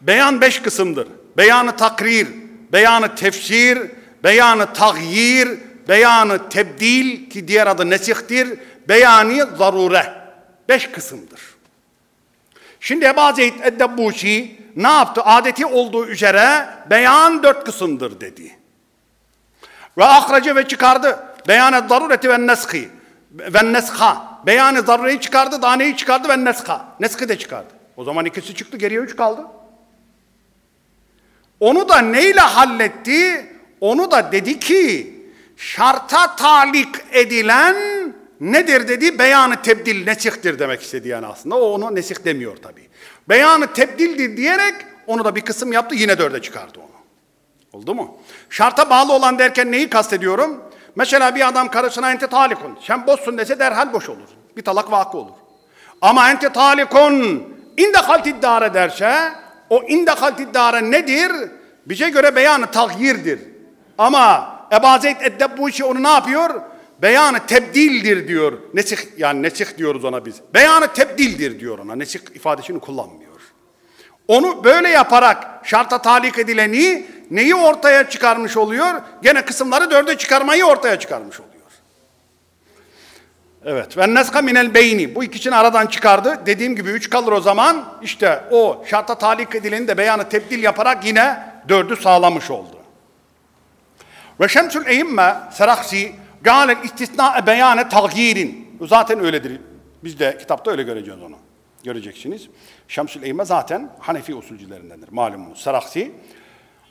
Beyan beş kısımdır. Beyanı takrir, beyanı tefsir, beyanı tagyir, beyanı tebdil ki diğer adı nesihtir, beyanı zarure. Beş kısımdır. Şimdi Ebu Zeyd Eddebbusi ne yaptı? Adeti olduğu üzere beyan dört kısımdır dedi. Ve ahrece ve çıkardı. Beyan-ı zarureti ve neski. Ve neska. Beyan-ı zarureyi çıkardı, daha neyi çıkardı ve neska. Neski de çıkardı. O zaman ikisi çıktı, geriye üç kaldı. Onu da neyle halletti? Onu da dedi ki şarta talik edilen nedir dedi? Beyanı tebdil nesihtir demek istedi yani aslında. O onu nesih demiyor tabii. Beyanı tebdildir diyerek onu da bir kısım yaptı yine dörde çıkardı onu. Oldu mu? Şarta bağlı olan derken neyi kastediyorum? Mesela bir adam karısına ente talikun. Sen boşsun dese derhal boş olur. Bir talak vakı olur. Ama ente talikun inde haltiddare derse o inde haltiddare nedir? Bize göre beyanı tagyirdir. Ama Ebu Zeyd Eddebbuçi onu ne yapıyor? Beyanı tebdildir diyor. Nesih yani nesih diyoruz ona biz. Beyanı tebdildir diyor ona. Nesih ifadesini kullanmıyor. Onu böyle yaparak şarta talik edileni neyi ortaya çıkarmış oluyor? Gene kısımları dörde çıkarmayı ortaya çıkarmış oluyor. Evet. Ve neska minel beyni. Bu ikisini aradan çıkardı. Dediğim gibi üç kalır o zaman. İşte o şarta talik edileni de beyanı tebdil yaparak yine dördü sağlamış oldu. Ve şemsül eyimme seraksi gâlel istisna beyane tagyirin. Zaten öyledir. Biz de kitapta öyle göreceğiz onu. Göreceksiniz. Şemsül eyimme zaten Hanefi usulcülerindendir. Malumunuz. Seraksi.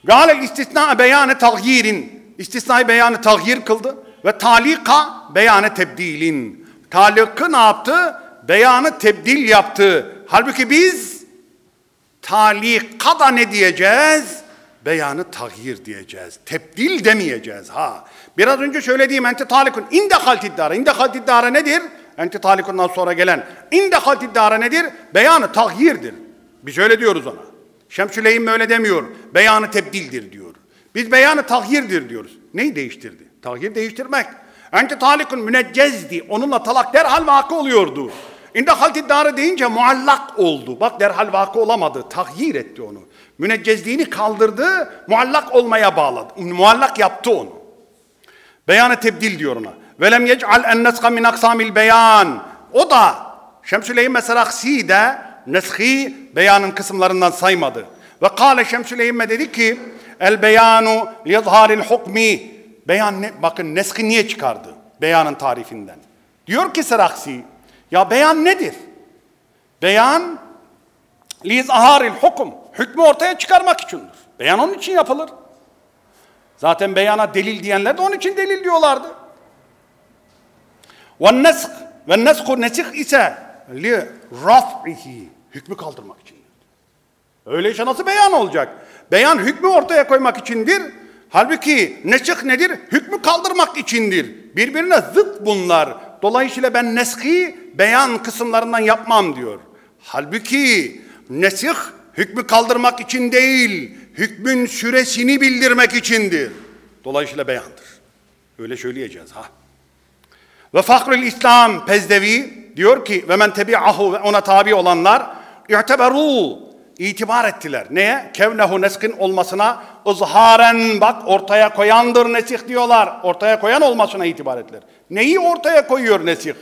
Gâlel istisna beyane tagyirin. İstisnai beyanı tagyir kıldı. Ve talika beyanı tebdilin. Talikı ne yaptı? Beyanı tebdil yaptı. Halbuki biz talika da ne diyeceğiz? Beyanı tagyir diyeceğiz. Tebdil demeyeceğiz ha. Biraz önce söylediğim ente talikun inde haltiddara. İnde haltiddara nedir? Ente talikundan sonra gelen inde haltiddara nedir? Beyanı tagyirdir. Biz öyle diyoruz ona. Şemsüleyim öyle demiyor. Beyanı tebdildir diyor. Biz beyanı tahyirdir diyoruz. Neyi değiştirdi? Tahyir değiştirmek. Ente talikun müneccezdi. Onunla talak derhal vakı oluyordu. İnde haltiddara deyince muallak oldu. Bak derhal vakı olamadı. Tahyir etti onu. Müneccezliğini kaldırdı, muallak olmaya bağladı. Muallak yaptı onu. Beyanı tebdil diyor ona. Velem yec'al en neska min aksamil beyan. O da Şemsüleyim Meseraksi de neshi beyanın kısımlarından saymadı. Ve kâle Şemsüleyim dedi ki el beyanu yadharil hukmi. Beyan ne? Bakın neski niye çıkardı? Beyanın tarifinden. Diyor ki Seraksi ya beyan nedir? Beyan lizharil hukum. Hükmü ortaya çıkarmak içindir. Beyan onun için yapılır. Zaten beyana delil diyenler de onun için delil diyorlardı. Ve nesk ve nesku nesih ise li raf'ihi hükmü kaldırmak için. Öyleyse nasıl beyan olacak? Beyan hükmü ortaya koymak içindir. Halbuki nesih nedir? Hükmü kaldırmak içindir. Birbirine zıt bunlar. Dolayısıyla ben neski beyan kısımlarından yapmam diyor. Halbuki nesih hükmü kaldırmak için değil, hükmün süresini bildirmek içindir. Dolayısıyla beyandır. Öyle söyleyeceğiz ha. Ve fakrül İslam Pezdevi diyor ki ve men tebi'ahu ve ona tabi olanlar i'teberu itibar ettiler. Neye? Kevnehu neskin olmasına ızharen bak ortaya koyandır nesih diyorlar. Ortaya koyan olmasına itibar ettiler. Neyi ortaya koyuyor nesih?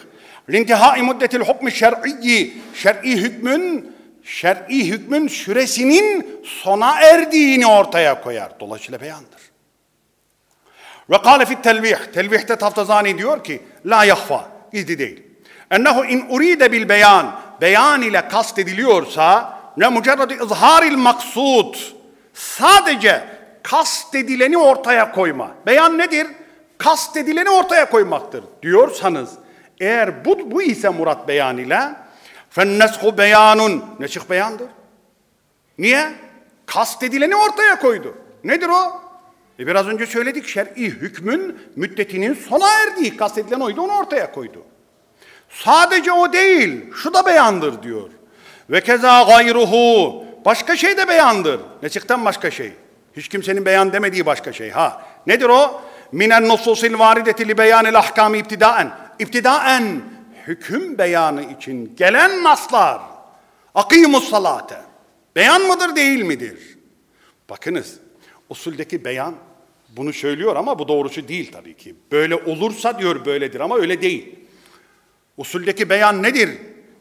Lintihai muddetil hukmi şer'iyyi şer'i hükmün şer'i hükmün süresinin sona erdiğini ortaya koyar. Dolayısıyla beyandır. Ve kâle fit telvih. Telvihte Taftazani diyor ki la yahfa. Gizli değil. Ennehu in uride bil beyan. Beyan ile kastediliyorsa ne mucerredi izharil maksud. Sadece kastedileni ortaya koyma. Beyan nedir? Kastedileni ortaya koymaktır. Diyorsanız eğer bu, bu ise murat beyan ile fenneshu beyanun. Nesih beyandır. Niye? Kastedileni ortaya koydu. Nedir o? E biraz önce söyledik şer'i hükmün müddetinin sona erdiği kastedilen oydu onu ortaya koydu. Sadece o değil, şu da beyandır diyor. Ve keza gayruhu, başka şey de beyandır. Nesikten başka şey. Hiç kimsenin beyan demediği başka şey. Ha, nedir o? Minen nususil varideti li beyanil ahkami iptidaen. İptidaen, hüküm beyanı için gelen naslar. Akimus salate. Beyan mıdır değil midir? Bakınız, usuldeki beyan bunu söylüyor ama bu doğrusu değil tabii ki. Böyle olursa diyor böyledir ama öyle değil. Usuldeki beyan nedir?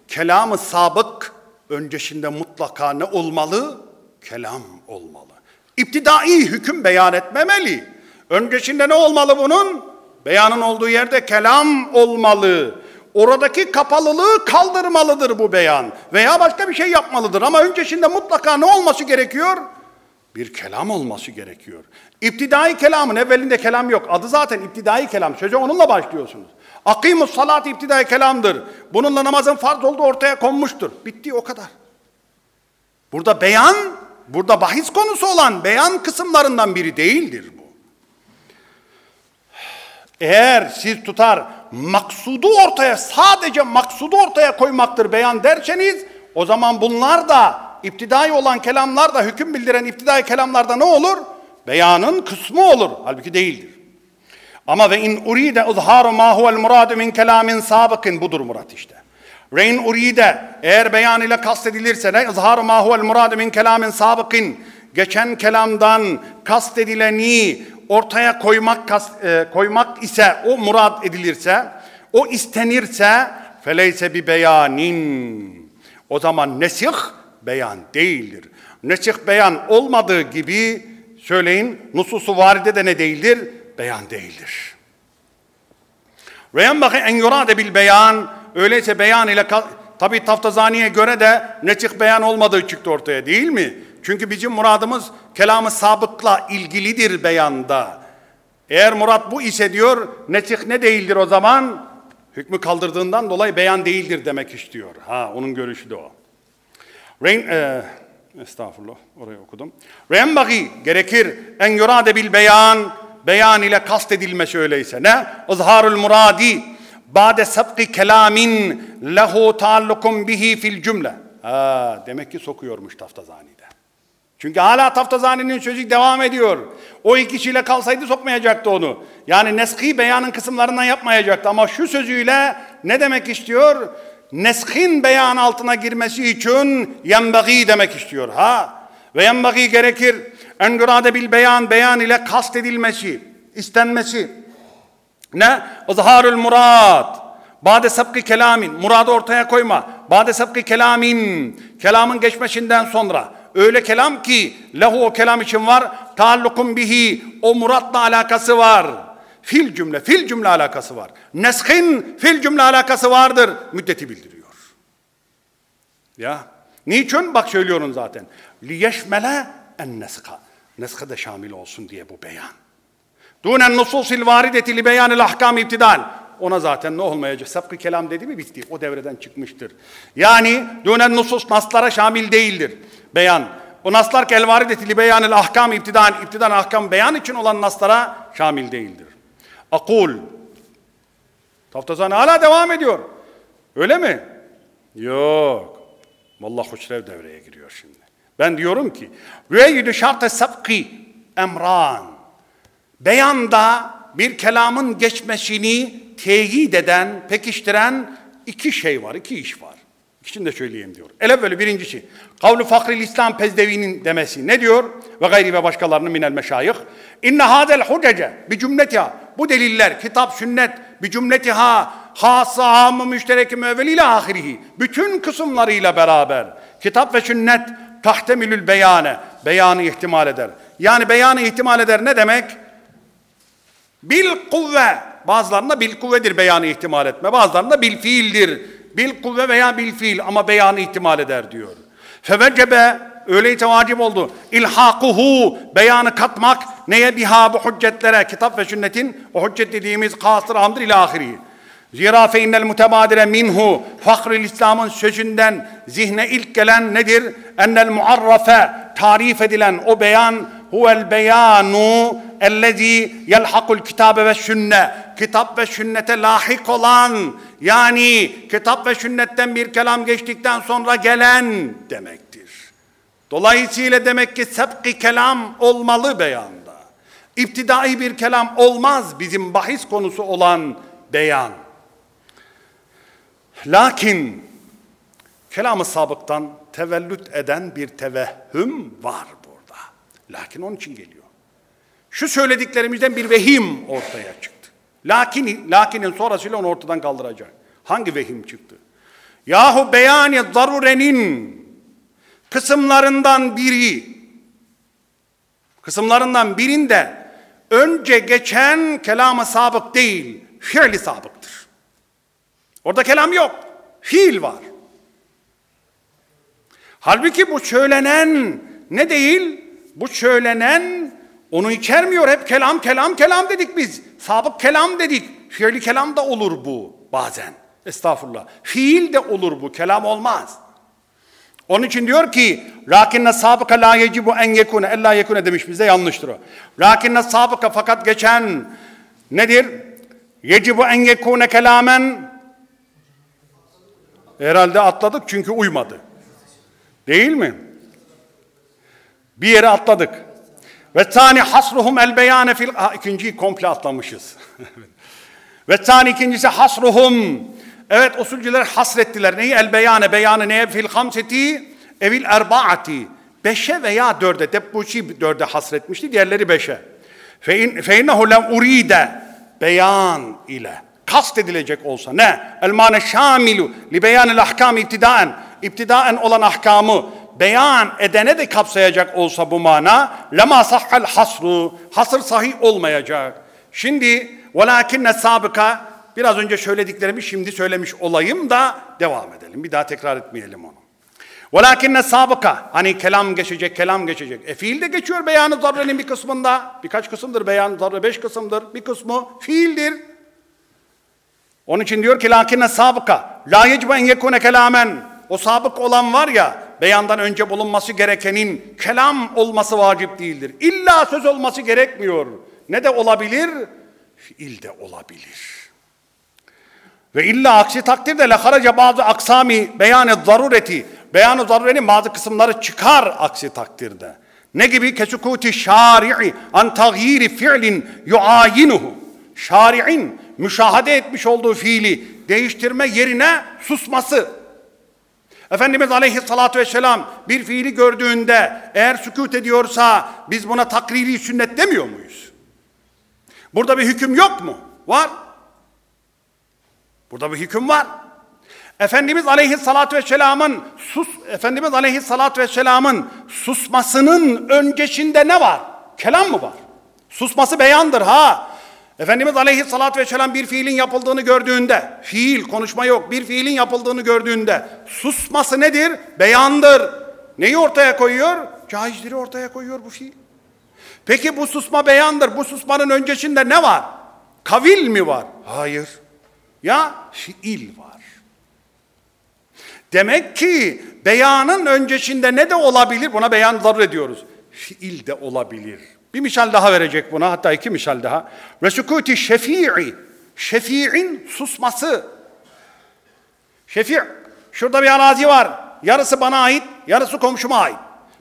Kelamı sabık öncesinde mutlaka ne olmalı? Kelam olmalı. İptidai hüküm beyan etmemeli. Öncesinde ne olmalı bunun? Beyanın olduğu yerde kelam olmalı. Oradaki kapalılığı kaldırmalıdır bu beyan. Veya başka bir şey yapmalıdır. Ama öncesinde mutlaka ne olması gerekiyor? Bir kelam olması gerekiyor. İptidai kelamın evvelinde kelam yok. Adı zaten iptidai kelam. Söze onunla başlıyorsunuz. Akimus salat iptidai kelamdır. Bununla namazın farz olduğu ortaya konmuştur. Bitti o kadar. Burada beyan, burada bahis konusu olan beyan kısımlarından biri değildir bu. Eğer siz tutar maksudu ortaya, sadece maksudu ortaya koymaktır beyan derseniz, o zaman bunlar da iptidai olan kelamlar da hüküm bildiren iptidai kelamlarda ne olur? Beyanın kısmı olur. Halbuki değildir. Ama ve in uride izharu ma huvel muradu min kelamin sabıkın budur murat işte. Ve in uride eğer beyan ile kastedilirse ne izharu ma huvel muradu min kelamin sabıkın geçen kelamdan kastedileni ortaya koymak kast, e, koymak ise o murad edilirse o istenirse feleyse bir beyanin o zaman nesih beyan değildir. Nesih beyan olmadığı gibi söyleyin nususu varide de ne değildir? Beyan değildir. Ve yenbaki en yurade bil beyan öyleyse beyan ile tabi taftazaniye göre de nesih beyan olmadığı çıktı ortaya değil mi? Çünkü bizim muradımız kelamı sabıkla ilgilidir beyanda. Eğer murat bu ise diyor nesih ne değildir o zaman? Hükmü kaldırdığından dolayı beyan değildir demek istiyor. Ha onun görüşü de o. Reyn, e, estağfurullah orayı okudum. Renbagi gerekir en yurade bil beyan beyan ile kastedilmesi öyleyse ne? İzharul muradi ba'de sabqi kelamin lehu taallukum bihi fil cümle. Ha, demek ki sokuyormuş Taftazani'de. Çünkü hala Taftazani'nin sözü devam ediyor. O iki kişiyle kalsaydı sokmayacaktı onu. Yani neski beyanın kısımlarından yapmayacaktı. Ama şu sözüyle ne demek istiyor? neskin beyan altına girmesi için yenbagi demek istiyor. Ha ve yenbagi gerekir en gürade bil beyan beyan ile kast edilmesi, istenmesi. Ne? İzharul murad. Bade sabkı kelamin. Muradı ortaya koyma. Bade sabkı kelamin. Kelamın geçmesinden sonra. Öyle kelam ki lehu o kelam için var. Taallukum bihi. O muratla alakası var. Fil cümle, fil cümle alakası var. Neskin fil cümle alakası vardır. Müddeti bildiriyor. Ya. Niçin? Bak söylüyorum zaten. Liyeşmele en neska. Neska da şamil olsun diye bu beyan. Dunen nususil varideti li beyanil ahkam iptidal. Ona zaten ne olmayacak? Sabkı kelam dedi mi bitti. O devreden çıkmıştır. Yani dunen nusus naslara şamil değildir. Beyan. O naslar ki el varideti li beyanil ahkam iptidan. İptidan ahkam beyan için olan naslara şamil değildir. Akul. Taftazani hala devam ediyor. Öyle mi? Yok. Vallahi Huşrev devreye giriyor şimdi. Ben diyorum ki Rüeyyüdü şart-ı sabki emran. Beyanda bir kelamın geçmesini teyit eden, pekiştiren iki şey var, iki iş var. İkisini de söyleyeyim diyor. El evveli birincisi. Kavlu Fakril İslam Pezdevi'nin demesi. Ne diyor? Ve gayri ve başkalarının minel meşayih. İnne hadel hucece bi cümletiha. Bu deliller, kitap, sünnet bi cümletiha hassa, hamı, müştereki, müevveliyle ahirihi. Bütün kısımlarıyla beraber kitap ve sünnet tahtemilül beyane. Beyanı ihtimal eder. Yani beyanı ihtimal eder ne demek? Bil kuvve. Bazılarında bil kuvvedir beyanı ihtimal etme. Bazılarında bil fiildir. Bil kuvve veya bil fiil ama beyanı ihtimal eder diyor. Fevecebe öyleyse vacip oldu. İlhakuhu beyanı katmak neye biha bu hüccetlere kitap ve sünnetin o hüccet dediğimiz kasır amdır ila ahiri. Zira fe innel mutebadire minhu fakrül İslam'ın sözünden zihne ilk gelen nedir? Ennel muarrafe tarif edilen o beyan huvel beyanu ellezî yelhakul kitabe ve sünne kitap ve sünnete lahik olan yani kitap ve sünnetten bir kelam geçtikten sonra gelen demektir. Dolayısıyla demek ki sebki kelam olmalı beyanda. İptidai bir kelam olmaz bizim bahis konusu olan beyan. Lakin kelamı sabıktan tevellüt eden bir tevehhüm var. Lakin onun için geliyor. Şu söylediklerimizden bir vehim ortaya çıktı. Lakin, lakinin sonrasıyla onu ortadan kaldıracak. Hangi vehim çıktı? Yahu beyani zarurenin kısımlarından biri, kısımlarından birinde önce geçen kelamı sabık değil, fiili sabıktır. Orada kelam yok, fiil var. Halbuki bu söylenen ne değil? Bu söylenen onu içermiyor. Hep kelam, kelam, kelam dedik biz. Sabık kelam dedik. Fiili kelam da olur bu bazen. Estağfurullah. Fiil de olur bu, kelam olmaz. Onun için diyor ki lakinne sabıka la yecibu en yekune ella yekune demiş bize yanlıştır o. Lakinne sabıka fakat geçen nedir? Yecibu en yekune kelamen herhalde atladık çünkü uymadı. Değil mi? Bir yere atladık. Ve tani hasruhum el beyane fil... Ha, ikinciyi komple atlamışız. Ve tani ikincisi hasruhum. Evet usulcüler hasrettiler. Neyi? El beyane. Beyanı neye? Fil hamseti evil erbaati. Beşe veya dörde. Tebbuçi dörde hasretmişti. Diğerleri beşe. Fe innehu lem uride. Beyan ile. Kast edilecek olsa ne? El mane şamilu li beyanil ahkam iptidaen. İptidaen olan ahkamı beyan edene de kapsayacak olsa bu mana lema sahhal hasru hasır sahih olmayacak. Şimdi velakinne sabıka biraz önce söylediklerimi şimdi söylemiş olayım da devam edelim. Bir daha tekrar etmeyelim onu. Velakinne sabıka hani kelam geçecek kelam geçecek. E fiil de geçiyor beyanı zarrenin bir kısmında. Birkaç kısımdır beyanı zarre beş kısımdır. Bir kısmı fiildir. Onun için diyor ki lakinne sabıka la yecbu en yekune kelamen o sabık olan var ya beyandan önce bulunması gerekenin kelam olması vacip değildir. İlla söz olması gerekmiyor. Ne de olabilir? Fiil de olabilir. Ve illa aksi takdirde le haraca bazı aksami beyanı zarureti beyanı zarurenin bazı kısımları çıkar aksi takdirde. Ne gibi? Kesukuti şari'i an tagyiri fi'lin yuayinuhu. Şari'in müşahede etmiş olduğu fiili değiştirme yerine susması. Efendimiz Aleyhisselatü Vesselam bir fiili gördüğünde eğer sükut ediyorsa biz buna takriri sünnet demiyor muyuz? Burada bir hüküm yok mu? Var. Burada bir hüküm var. Efendimiz Aleyhisselatü Vesselam'ın sus Efendimiz Aleyhisselatü Vesselam'ın susmasının öncesinde ne var? Kelam mı var? Susması beyandır ha. Efendimiz Aleyhisselatü Vesselam bir fiilin yapıldığını gördüğünde, fiil, konuşma yok, bir fiilin yapıldığını gördüğünde susması nedir? Beyandır. Neyi ortaya koyuyor? Caizleri ortaya koyuyor bu fiil. Peki bu susma beyandır. Bu susmanın öncesinde ne var? Kavil mi var? Hayır. Ya fiil var. Demek ki beyanın öncesinde ne de olabilir? Buna beyan zarur ediyoruz. Fiil de olabilir. Bir misal daha verecek buna hatta iki misal daha. Ve sukuti şefii. Şefi'in susması. Şefi' şurada bir arazi var. Yarısı bana ait, yarısı komşuma ait.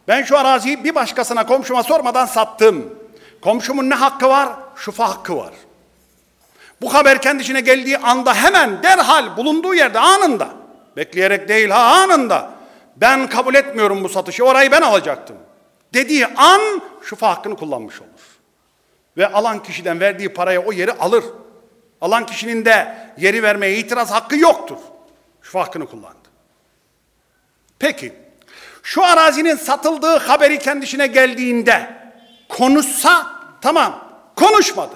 Ben şu araziyi bir başkasına komşuma sormadan sattım. Komşumun ne hakkı var? Şufa hakkı var. Bu haber kendisine geldiği anda hemen derhal bulunduğu yerde anında bekleyerek değil ha anında ben kabul etmiyorum bu satışı orayı ben alacaktım dediği an şufa hakkını kullanmış olur. Ve alan kişiden verdiği paraya o yeri alır. Alan kişinin de yeri vermeye itiraz hakkı yoktur. Şufa hakkını kullandı. Peki şu arazinin satıldığı haberi kendisine geldiğinde konuşsa tamam konuşmadı.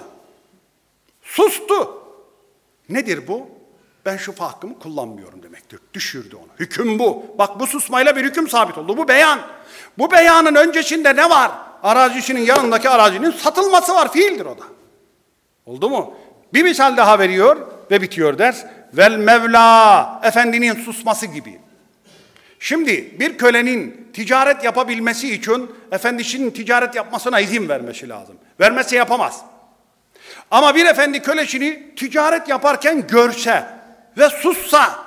Sustu. Nedir bu? Ben şufa hakkımı kullanmıyorum demektir. Düşürdü onu. Hüküm bu. Bak bu susmayla bir hüküm sabit oldu. Bu beyan. Bu beyanın öncesinde ne var? Arazisinin yanındaki arazinin satılması var. Fiildir o da. Oldu mu? Bir misal daha veriyor ve bitiyor ders. Vel Mevla, efendinin susması gibi. Şimdi bir kölenin ticaret yapabilmesi için efendisinin ticaret yapmasına izin vermesi lazım. Vermezse yapamaz. Ama bir efendi kölesini ticaret yaparken görse ve sussa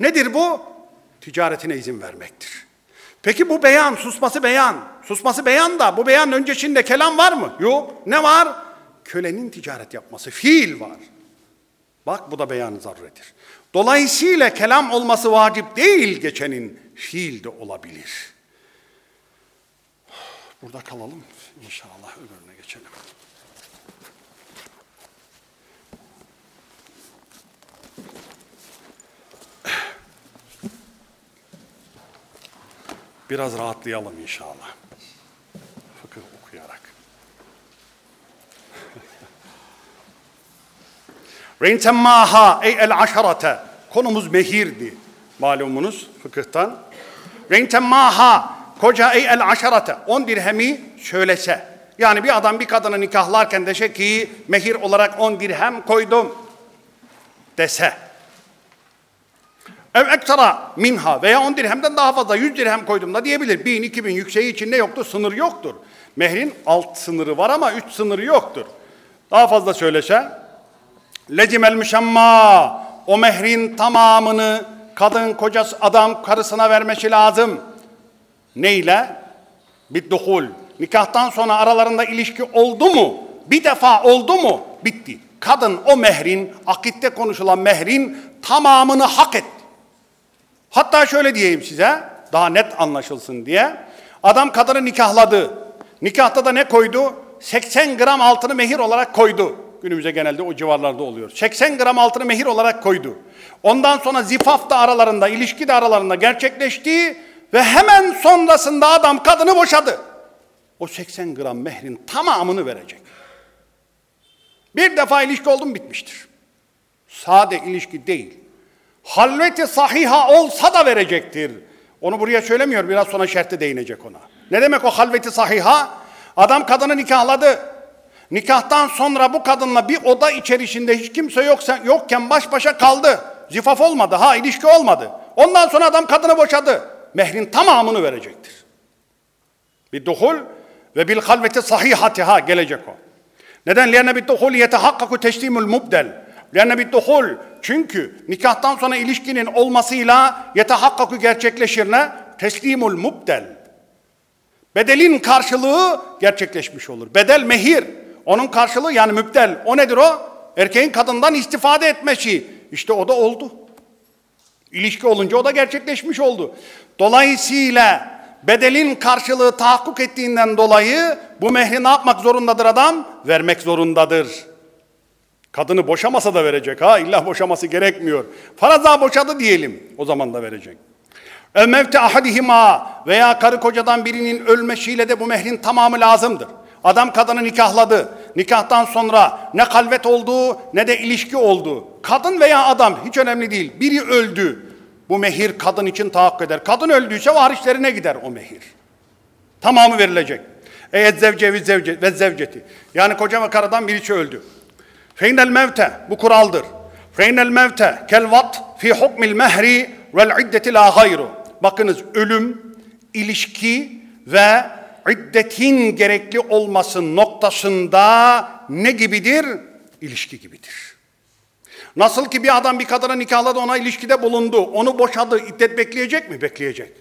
nedir bu? Ticaretine izin vermektir. Peki bu beyan, susması beyan. Susması beyan da bu beyanın öncesinde kelam var mı? Yok. Ne var? Kölenin ticaret yapması. Fiil var. Bak bu da beyan zaruretir. Dolayısıyla kelam olması vacip değil geçenin fiil de olabilir. Burada kalalım. İnşallah öbürüne geçelim. Biraz rahatlayalım inşallah. Fıkıh okuyarak. Reyn temmaha ey el aşarate. Konumuz mehirdi. Malumunuz fıkıhtan. Reyn temmaha koca ey el aşarate. On dirhemi söylese. Yani bir adam bir kadını nikahlarken dese ki mehir olarak on dirhem koydum dese. Ev ekstra minha veya 10 dirhemden daha fazla 100 dirhem koydum da diyebilir. 1000, 2000 yükseği için ne yoktur? Sınır yoktur. Mehrin alt sınırı var ama üst sınırı yoktur. Daha fazla söylese lecimel müşemma o mehrin tamamını kadın kocası adam karısına vermesi lazım. Neyle? Bidduhul. Nikahtan sonra aralarında ilişki oldu mu? Bir defa oldu mu? Bitti. Kadın o mehrin, akitte konuşulan mehrin tamamını hak etti. Hatta şöyle diyeyim size, daha net anlaşılsın diye. Adam kadını nikahladı. Nikahta da ne koydu? 80 gram altını mehir olarak koydu. Günümüzde genelde o civarlarda oluyor. 80 gram altını mehir olarak koydu. Ondan sonra zifaf da aralarında, ilişki de aralarında gerçekleşti ve hemen sonrasında adam kadını boşadı. O 80 gram mehrin tamamını verecek. Bir defa ilişki oldu mu bitmiştir. Sade ilişki değil halveti sahiha olsa da verecektir. Onu buraya söylemiyor, biraz sonra şerhte değinecek ona. Ne demek o halveti sahiha? Adam kadını nikahladı. Nikahtan sonra bu kadınla bir oda içerisinde hiç kimse yoksa, yokken baş başa kaldı. Zifaf olmadı, ha ilişki olmadı. Ondan sonra adam kadını boşadı. Mehrin tamamını verecektir. Bir duhul ve bil halveti sahihatiha gelecek o. Neden? Lerne bir duhul yetehakkaku teslimul mubdel. Lerne bir duhul çünkü nikahtan sonra ilişkinin olmasıyla yetehakkaku gerçekleşir ne? Teslimul mubdel. Bedelin karşılığı gerçekleşmiş olur. Bedel mehir. Onun karşılığı yani mübdel. O nedir o? Erkeğin kadından istifade etmesi. İşte o da oldu. İlişki olunca o da gerçekleşmiş oldu. Dolayısıyla bedelin karşılığı tahakkuk ettiğinden dolayı bu mehri ne yapmak zorundadır adam? Vermek zorundadır. Kadını boşamasa da verecek ha. İlla boşaması gerekmiyor. Faraza boşadı diyelim. O zaman da verecek. El mevte ahadihima veya karı kocadan birinin ölmesiyle de bu mehrin tamamı lazımdır. Adam kadını nikahladı. Nikahtan sonra ne kalvet olduğu ne de ilişki olduğu. Kadın veya adam hiç önemli değil. Biri öldü. Bu mehir kadın için tahakkuk eder. Kadın öldüyse varislerine gider o mehir. Tamamı verilecek. Eyet zevce ve zevce ve zevceti. Yani koca ve karıdan birisi öldü. Feynel mevte bu kuraldır. Feynel mevte kel vat fi hukmil mehri vel iddeti la gayru. Bakınız ölüm, ilişki ve iddetin gerekli olması noktasında ne gibidir? İlişki gibidir. Nasıl ki bir adam bir kadına nikahladı ona ilişkide bulundu. Onu boşadı. İddet bekleyecek mi? Bekleyecek.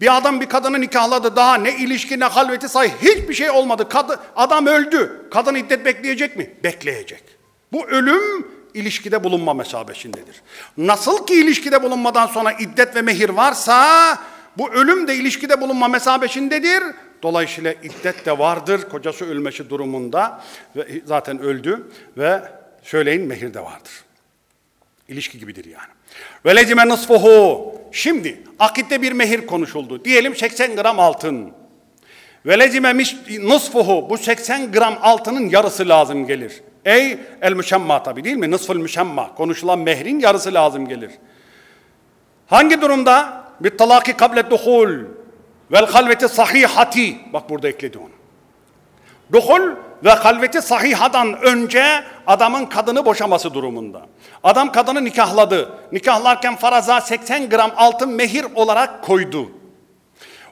Bir adam bir kadını nikahladı daha ne ilişki ne halveti say hiçbir şey olmadı. Kadı, adam öldü. Kadın iddet bekleyecek mi? Bekleyecek. Bu ölüm ilişkide bulunma mesabesindedir. Nasıl ki ilişkide bulunmadan sonra iddet ve mehir varsa bu ölüm de ilişkide bulunma mesabesindedir. Dolayısıyla iddet de vardır kocası ölmesi durumunda ve zaten öldü ve söyleyin mehir de vardır. İlişki gibidir yani. Ve lezime nısfuhu. Şimdi akitte bir mehir konuşuldu. Diyelim 80 gram altın. Ve lezime nısfuhu. Bu 80 gram altının yarısı lazım gelir. Ey el müşemma tabi değil mi? Nısful müşemma. Konuşulan mehrin yarısı lazım gelir. Hangi durumda? Bir talaki kable duhul. Vel halveti sahihati. Bak burada ekledi onu. Duhul ve halveti sahihadan önce adamın kadını boşaması durumunda. Adam kadını nikahladı. Nikahlarken faraza 80 gram altın mehir olarak koydu.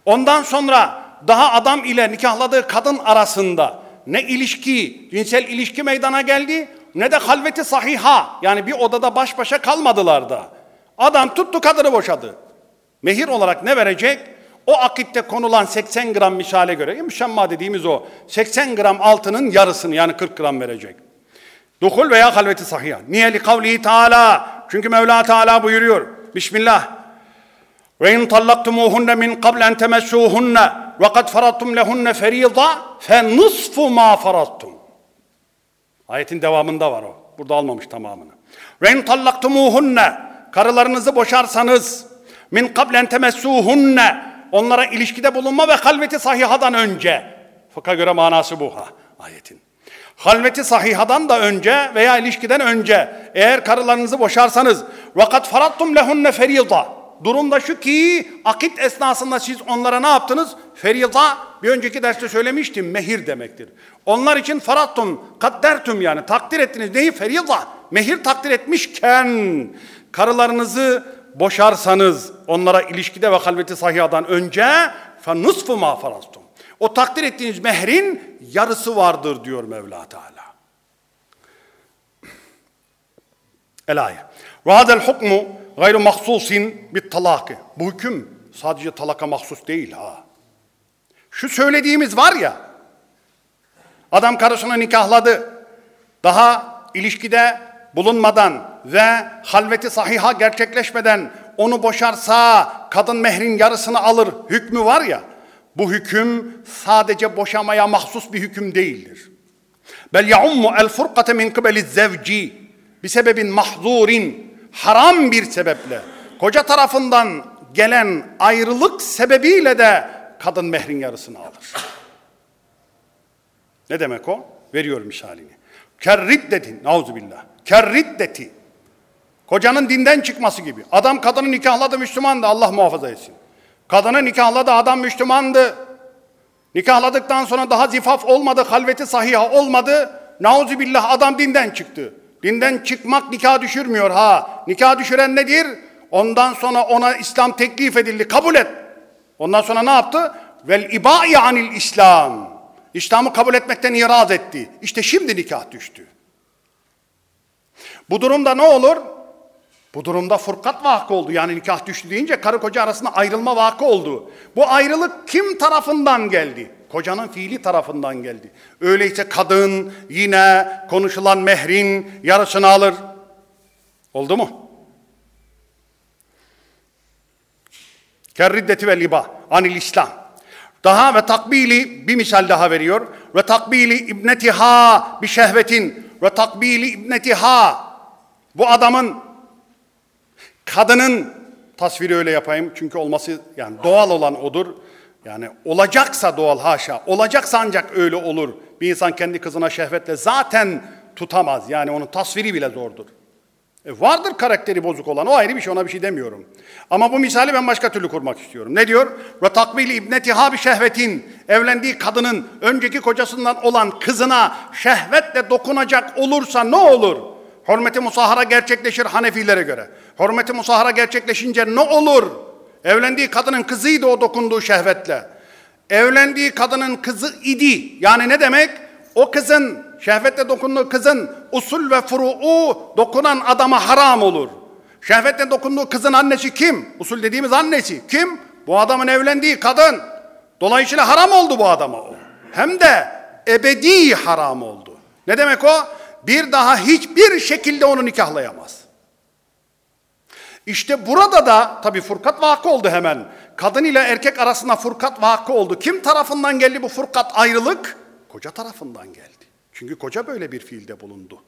Ondan sonra daha adam ile nikahladığı kadın arasında ne ilişki, cinsel ilişki meydana geldi ne de halveti sahiha yani bir odada baş başa kalmadılar da. Adam tuttu kadını boşadı. Mehir olarak ne verecek? O akitte konulan 80 gram misale göre, müşemma dediğimiz o 80 gram altının yarısını yani 40 gram verecek. Duhul veya halveti sahiha. Niye li kavlihi Teala? Çünkü Mevla Teala buyuruyor. Bismillah. Ve in tallaktumuhunne min qabl en temessuhunne farattum lehunne ferida fe nısfu ma farattum. Ayetin devamında var o. Burada almamış tamamını. İn tallaktumuhunne karılarınızı boşarsanız min qabl en temessuhunne onlara ilişkide bulunma ve halveti sahihadan önce. Fıkha göre manası bu ha ayetin. Halveti sahihadan da önce veya ilişkiden önce eğer karılarınızı boşarsanız vakat farattum lehunne ferida durumda şu ki akit esnasında siz onlara ne yaptınız? Ferida bir önceki derste söylemiştim mehir demektir. Onlar için farattum kaddertum yani takdir ettiniz neyi? Ferida mehir takdir etmişken karılarınızı boşarsanız onlara ilişkide ve halveti sahihadan önce fe nusfu ma farastum. O takdir ettiğiniz mehrin yarısı vardır diyor Mevla Teala. El ayet. Ve hadel hukmu gayru mahsusin bit talaki. Bu hüküm sadece talaka mahsus değil ha. Şu söylediğimiz var ya, adam karısını nikahladı, daha ilişkide bulunmadan ve halveti sahiha gerçekleşmeden onu boşarsa kadın mehrin yarısını alır hükmü var ya, bu hüküm sadece boşamaya mahsus bir hüküm değildir. Bel yaummu el furkate min kıbeli zevci bir sebebin mahzurin haram bir sebeple koca tarafından gelen ayrılık sebebiyle de kadın mehrin yarısını alır. Ne demek o? Veriyor misalini. Kerriddetin, nauzubillah. Kerriddeti. Kocanın dinden çıkması gibi. Adam kadını nikahladı Müslüman da Allah muhafaza etsin. Kadını nikahladı adam Müslümandı. Nikahladıktan sonra daha zifaf olmadı, halveti sahiha olmadı. Nauzubillah adam dinden çıktı. Dinden çıkmak nikah düşürmüyor ha. Nikah düşüren nedir? Ondan sonra ona İslam teklif edildi. Kabul et. Ondan sonra ne yaptı? Vel ibai anil İslam. İslam'ı kabul etmekten iraz etti. İşte şimdi nikah düştü. Bu durumda ne olur? Bu durumda furkat vakı oldu. Yani nikah düştü deyince karı koca arasında ayrılma vakı oldu. Bu ayrılık kim tarafından geldi? Kocanın fiili tarafından geldi. Öyleyse kadın yine konuşulan mehrin yarısını alır. Oldu mu? Kerriddeti ve liba anil İslam. Daha ve takbili bir misal daha veriyor. Ve takbili ibnetiha bir şehvetin ve takbili ibnetiha bu adamın kadının tasviri öyle yapayım çünkü olması yani doğal olan odur. Yani olacaksa doğal haşa, olacaksa ancak öyle olur. Bir insan kendi kızına şehvetle zaten tutamaz. Yani onun tasviri bile zordur. E vardır karakteri bozuk olan, o ayrı bir şey, ona bir şey demiyorum. Ama bu misali ben başka türlü kurmak istiyorum. Ne diyor? Ve takbili ibnetiha bir şehvetin, evlendiği kadının önceki kocasından olan kızına şehvetle dokunacak olursa ne olur? Hürmeti musahara gerçekleşir Hanefilere göre. Hürmeti musahara gerçekleşince ne olur? Evlendiği kadının kızıydı o dokunduğu şehvetle. Evlendiği kadının kızı idi. Yani ne demek? O kızın, şehvetle dokunduğu kızın usul ve furu'u dokunan adama haram olur. Şehvetle dokunduğu kızın annesi kim? Usul dediğimiz annesi. Kim? Bu adamın evlendiği kadın. Dolayısıyla haram oldu bu adama o. Hem de ebedi haram oldu. Ne demek o? Bir daha hiçbir şekilde onu nikahlayamaz. İşte burada da tabi furkat vakı oldu hemen. Kadın ile erkek arasında furkat vakı oldu. Kim tarafından geldi bu furkat ayrılık? Koca tarafından geldi. Çünkü koca böyle bir fiilde bulundu.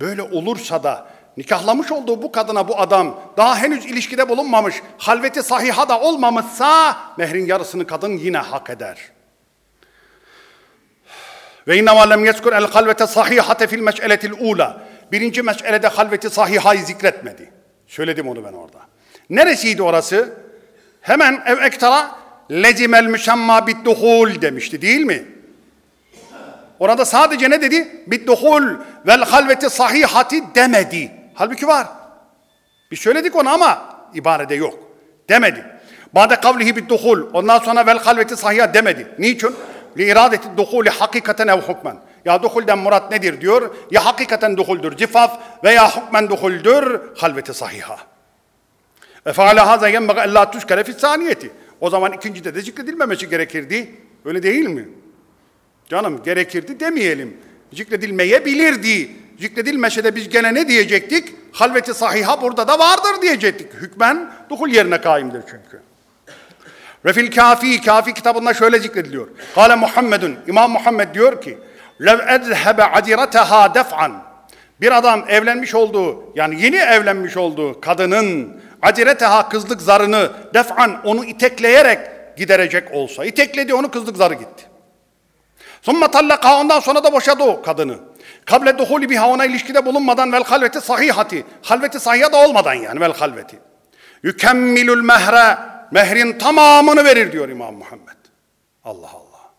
Böyle olursa da nikahlamış olduğu bu kadına bu adam daha henüz ilişkide bulunmamış, halveti sahiha da olmamışsa mehrin yarısını kadın yine hak eder. Ve innemâ lem yeskur el halvete sahihate fil meş'eletil ula. Birinci meş'elede halveti sahihayı zikretmedi. Söyledim onu ben orada. Neresiydi orası? Hemen ev ektara lezimel müsemma bidduhul demişti değil mi? Orada sadece ne dedi? Bidduhul vel halveti sahihati demedi. Halbuki var. Biz söyledik onu ama ibarede yok. Demedi. Bade kavlihi bidduhul. Ondan sonra vel halveti sahiha demedi. Niçin? Li iradeti duhuli hakikaten ev hukmen. Ya duhulden murat nedir diyor? Ya hakikaten duhuldür cifaf veya hukmen duhuldür halveti sahiha. E feale haza yenbege ellâ tüşkere fissaniyeti. O zaman ikincide de zikredilmemesi gerekirdi. Öyle değil mi? Canım gerekirdi demeyelim. Zikredilmeyebilirdi. Zikredilmese de biz gene ne diyecektik? Halveti sahiha burada da vardır diyecektik. Hükmen duhul yerine kaimdir çünkü. Refil Kafi, Kafi kitabında şöyle zikrediliyor. Kale Muhammedun, İmam Muhammed diyor ki, lev edhebe adireteha def'an. Bir adam evlenmiş olduğu, yani yeni evlenmiş olduğu kadının adireteha kızlık zarını def'an onu itekleyerek giderecek olsa. İtekledi onu kızlık zarı gitti. Sonra tallaka ondan sonra da boşadı o kadını. Kable duhuli biha ona ilişkide bulunmadan vel halveti sahihati. Halveti sahiha da olmadan yani vel halveti. Yükemmilül mehre. Mehrin tamamını verir diyor İmam Muhammed. Allah Allah.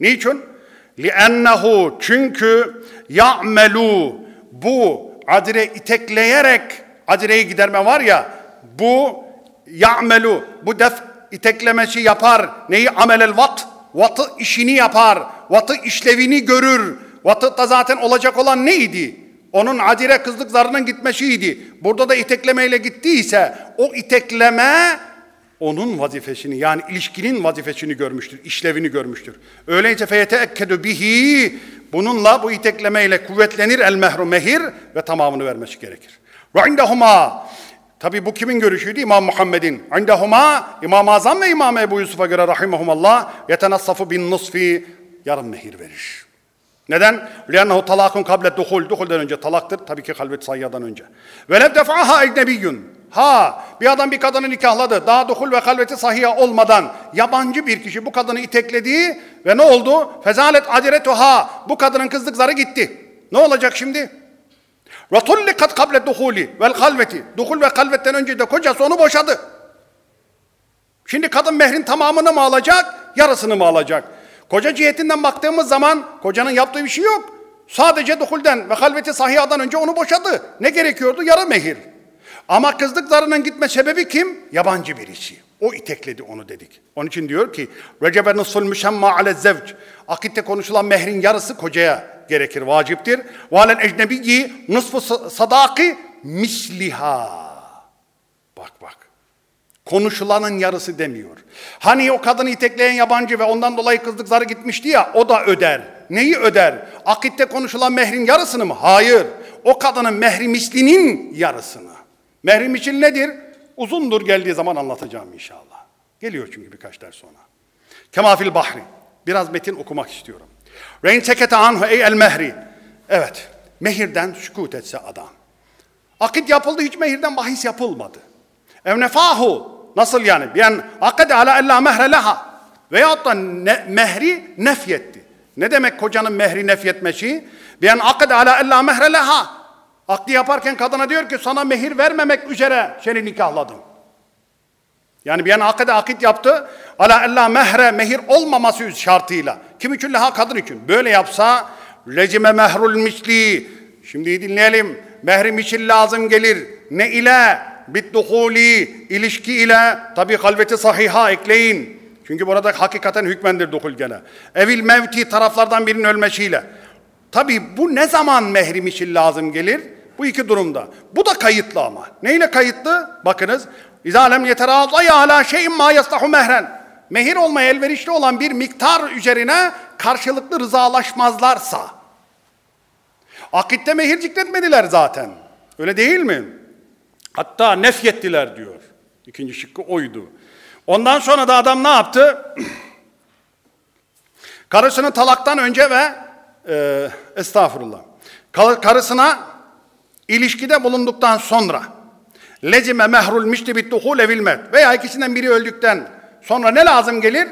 Niçin? لِأَنَّهُ Çünkü ya'melu bu adire itekleyerek adireyi giderme var ya bu ya'melu bu def iteklemesi yapar. Neyi? Amelel vat. Vatı işini yapar. Vatı işlevini görür. Vatı da zaten olacak olan neydi? Onun adire kızlık zarının gitmesiydi. Burada da iteklemeyle gittiyse o itekleme onun vazifesini yani ilişkinin vazifesini görmüştür, işlevini görmüştür. Öyleyse feyete ekkedu bihi bununla bu iteklemeyle kuvvetlenir el mehru mehir ve tamamını vermesi gerekir. Ve indahuma Tabi bu kimin görüşüydü? İmam Muhammed'in. İndehuma İmam-ı Azam ve İmam Ebu Yusuf'a göre rahimahumallah yetenassafu bin nusfi yarım mehir verir. Neden? لِيَنَّهُ talakun kable duhul. Duhulden önce talaktır. Tabii ki kalbet sayyadan önce. وَلَبْ دَفْعَهَا اَجْنَبِيٌّ Ha bir adam bir kadını nikahladı. Daha dokul ve halveti sahiye olmadan yabancı bir kişi bu kadını iteklediği ve ne oldu? Fezalet adiretuha. Bu kadının kızlık zarı gitti. Ne olacak şimdi? Ve tullikat kable duhuli vel halveti. Duhul ve halvetten önce de kocası onu boşadı. Şimdi kadın mehrin tamamını mı alacak, yarısını mı alacak? Koca cihetinden baktığımız zaman kocanın yaptığı bir şey yok. Sadece duhulden ve halveti sahiyadan önce onu boşadı. Ne gerekiyordu? Yarı mehir. Ama kızlık zarının gitme sebebi kim? Yabancı birisi. O itekledi onu dedik. Onun için diyor ki Recebe nusful müşemma ale zevc. Akitte konuşulan mehrin yarısı kocaya gerekir, vaciptir. Ve alel ecnebiyyi nusfu sadaki misliha. Bak bak. Konuşulanın yarısı demiyor. Hani o kadını itekleyen yabancı ve ondan dolayı kızlık zarı gitmişti ya o da öder. Neyi öder? Akitte konuşulan mehrin yarısını mı? Hayır. O kadının mehri mislinin yarısını. Mehri misil nedir? Uzundur geldiği zaman anlatacağım inşallah. Geliyor çünkü birkaç ders sonra. Kemafil bahri. Biraz metin okumak istiyorum. Reyn sekete anhu ey el mehri. Evet. Mehirden sükut etse adam. Akit yapıldı hiç mehirden bahis yapılmadı. Ev nefahu nasıl yani? Yani akade ala ella mehre leha veyahut da ne, mehri nefyetti. Ne demek kocanın mehri nefyetmesi? Yani akade ala ella mehre leha. Akdi yaparken kadına diyor ki sana mehir vermemek üzere seni nikahladım. Yani bir an akide akit yaptı. Ala ella mehre mehir olmaması şartıyla. Kim için leha kadın için. Böyle yapsa lecime mehrul misli. Şimdi dinleyelim. Mehri misil lazım gelir. Ne ile? Bitduhuli ilişki ile tabi halveti sahiha ekleyin. Çünkü burada hakikaten hükmendir duhul gene. Evil mevti taraflardan birinin ölmesiyle. Tabi bu ne zaman mehrim için lazım gelir? Bu iki durumda. Bu da kayıtlı ama. Neyle kayıtlı? Bakınız. İzâ lem yeterâzaya alâ şeyin mâ yastahu mehren. Mehir olmaya elverişli olan bir miktar üzerine karşılıklı rızalaşmazlarsa. Akitte mehir zikretmediler zaten. Öyle değil mi? Hatta nefyettiler diyor. İkinci şıkkı oydu. Ondan sonra da adam ne yaptı? Karısını talaktan önce ve e, estağfurullah. Kar- Karısına ilişkide bulunduktan sonra lezime mehrul mişti bittuhul evilmet veya ikisinden biri öldükten sonra ne lazım gelir?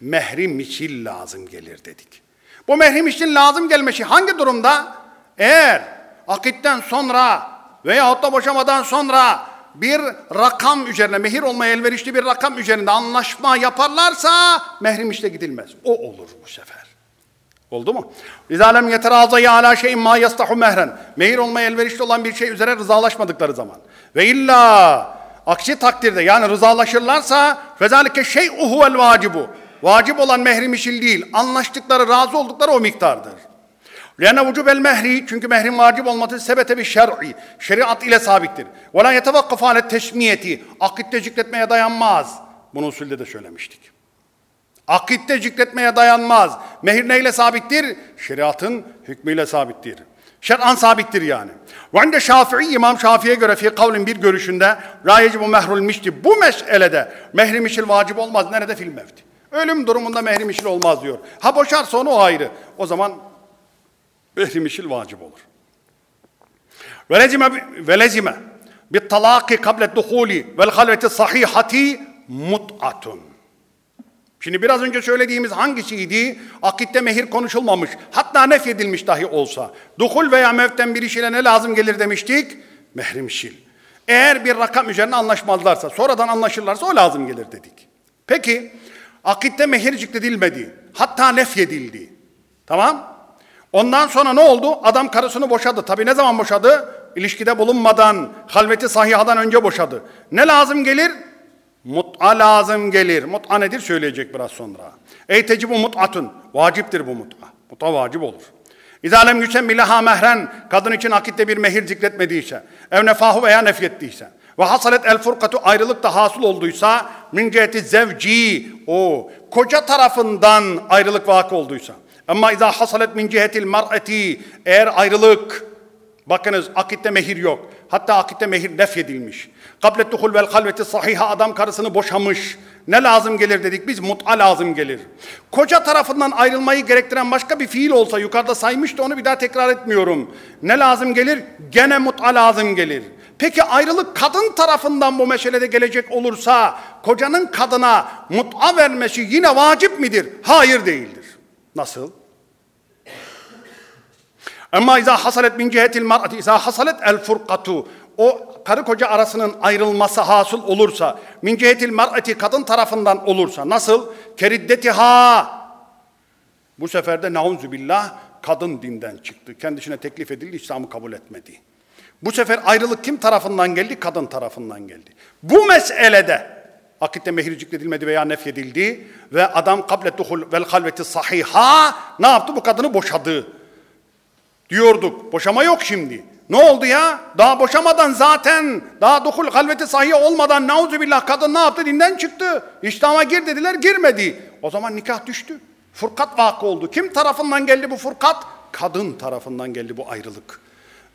Mehri miçil lazım gelir dedik. Bu mehri miçil lazım gelmesi hangi durumda? Eğer akitten sonra veyahut da boşamadan sonra bir rakam üzerine, mehir olmaya elverişli bir rakam üzerinde anlaşma yaparlarsa mehrim işte gidilmez. O olur bu sefer. Oldu mu? İzâ lem yeterazayı alâ şeyin mâ yastahu mehren. Mehir olmaya elverişli olan bir şey üzere rızalaşmadıkları zaman. Ve illa aksi takdirde yani rızalaşırlarsa fezalike şey'u huvel vacibu. Vacip olan mehri mişil değil. Anlaştıkları, razı oldukları o miktardır. Lene vücubel mehri çünkü mehrin vacip olması sebete bir şer'i. Şeriat ile sabittir. Ve la yetevakkaf ale teşmiyeti. Akitte zikretmeye dayanmaz. Bunu usulde de söylemiştik. Akitte zikretmeye dayanmaz. Mehir neyle sabittir? Şeriatın hükmüyle sabittir. Şer'an sabittir yani. Ve inde Şafii, İmam Şafii'ye göre fi kavlin bir görüşünde la yecibu mehrul mişti. Bu meselede mehri mişil vacip olmaz. Nerede? Fil mevti. Ölüm durumunda mehri mişil olmaz diyor. Ha boşarsa onu o ayrı. O zaman mehri mişil vacip olur. Velezime, velezime bit talaki kable duhuli vel halveti sahihati mut'atun. Şimdi biraz önce söylediğimiz hangisiydi? Akitte mehir konuşulmamış. Hatta nefyedilmiş dahi olsa. Duhul veya mevten bir iş ile ne lazım gelir demiştik? Mehrimşil. Eğer bir rakam üzerine anlaşmazlarsa, sonradan anlaşırlarsa o lazım gelir dedik. Peki, akitte mehir zikredilmedi. Hatta nefyedildi. Tamam? Ondan sonra ne oldu? Adam karısını boşadı. Tabi ne zaman boşadı? İlişkide bulunmadan, halveti sahihadan önce boşadı. Ne lazım gelir? Mut'a lazım gelir. Mut'a nedir söyleyecek biraz sonra. Ey tecibu mut'atun. Vaciptir bu mut'a. Mut'a vacip olur. İzâ lem yüsemmi leha mehren. Kadın için akitte bir mehir zikretmediyse. Ev nefahu veya nefyettiyse. Ve hasalet el furkatu ayrılık da hasıl olduysa min ciheti zevci o koca tarafından ayrılık vakı olduysa. Ama izâ hasalet min cihetil mar'eti eğer ayrılık bakınız akitte mehir yok. Hatta akitte mehir nefyedilmiş. Kablet duhul vel halveti sahiha adam karısını boşamış. Ne lazım gelir dedik biz? Mut'a lazım gelir. Koca tarafından ayrılmayı gerektiren başka bir fiil olsa yukarıda saymıştı onu bir daha tekrar etmiyorum. Ne lazım gelir? Gene mut'a lazım gelir. Peki ayrılık kadın tarafından bu meselede gelecek olursa kocanın kadına mut'a vermesi yine vacip midir? Hayır değildir. Nasıl? Ama izâ hasalet min cihetil mar'ati izâ hasalet el furkatu o karı koca arasının ayrılması hasıl olursa min cihetil mar'ati kadın tarafından olursa nasıl? Keriddetiha bu sefer de nauzu billah kadın dinden çıktı. Kendisine teklif edildi, İslam'ı kabul etmedi. Bu sefer ayrılık kim tarafından geldi? Kadın tarafından geldi. Bu meselede akitte mehir zikredilmedi veya nefyedildi ve adam kablet duhul vel halveti sahiha ne yaptı? Bu kadını boşadı diyorduk. Boşama yok şimdi. Ne oldu ya? Daha boşamadan zaten, daha dokul halveti sahiye olmadan nauzubillah kadın ne yaptı? Dinden çıktı. İslam'a gir dediler, girmedi. O zaman nikah düştü. Furkat vakı oldu. Kim tarafından geldi bu furkat? Kadın tarafından geldi bu ayrılık.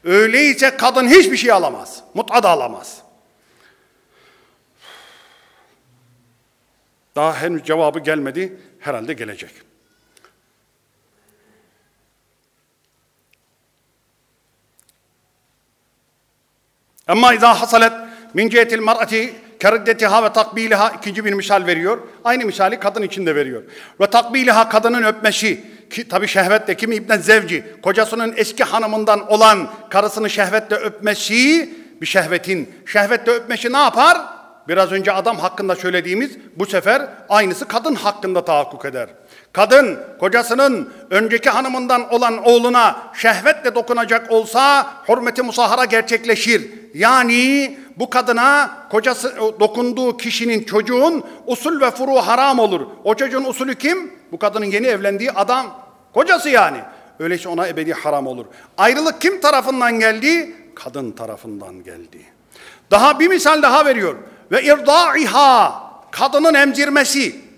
Öyleyse kadın hiçbir şey alamaz. Mut'a da alamaz. Daha henüz cevabı gelmedi. Herhalde gelecek. Ama izâ hasalet min cihetil keriddetiha ve takbiliha ikinci bir misal veriyor. Aynı misali kadın için de veriyor. Ve takbiliha kadının öpmesi ki tabi şehvetle kimi ibne zevci kocasının eski hanımından olan karısını şehvetle öpmesi bir şehvetin şehvetle öpmesi ne yapar? Biraz önce adam hakkında söylediğimiz bu sefer aynısı kadın hakkında tahakkuk eder. Kadın kocasının önceki hanımından olan oğluna şehvetle dokunacak olsa hürmeti musahara gerçekleşir. Yani bu kadına kocası dokunduğu kişinin çocuğun usul ve furu haram olur. O çocuğun usulü kim? Bu kadının yeni evlendiği adam. Kocası yani. Öyleyse ona ebedi haram olur. Ayrılık kim tarafından geldi? Kadın tarafından geldi. Daha bir misal daha veriyor. Ve irdaiha kadının emzirmesi.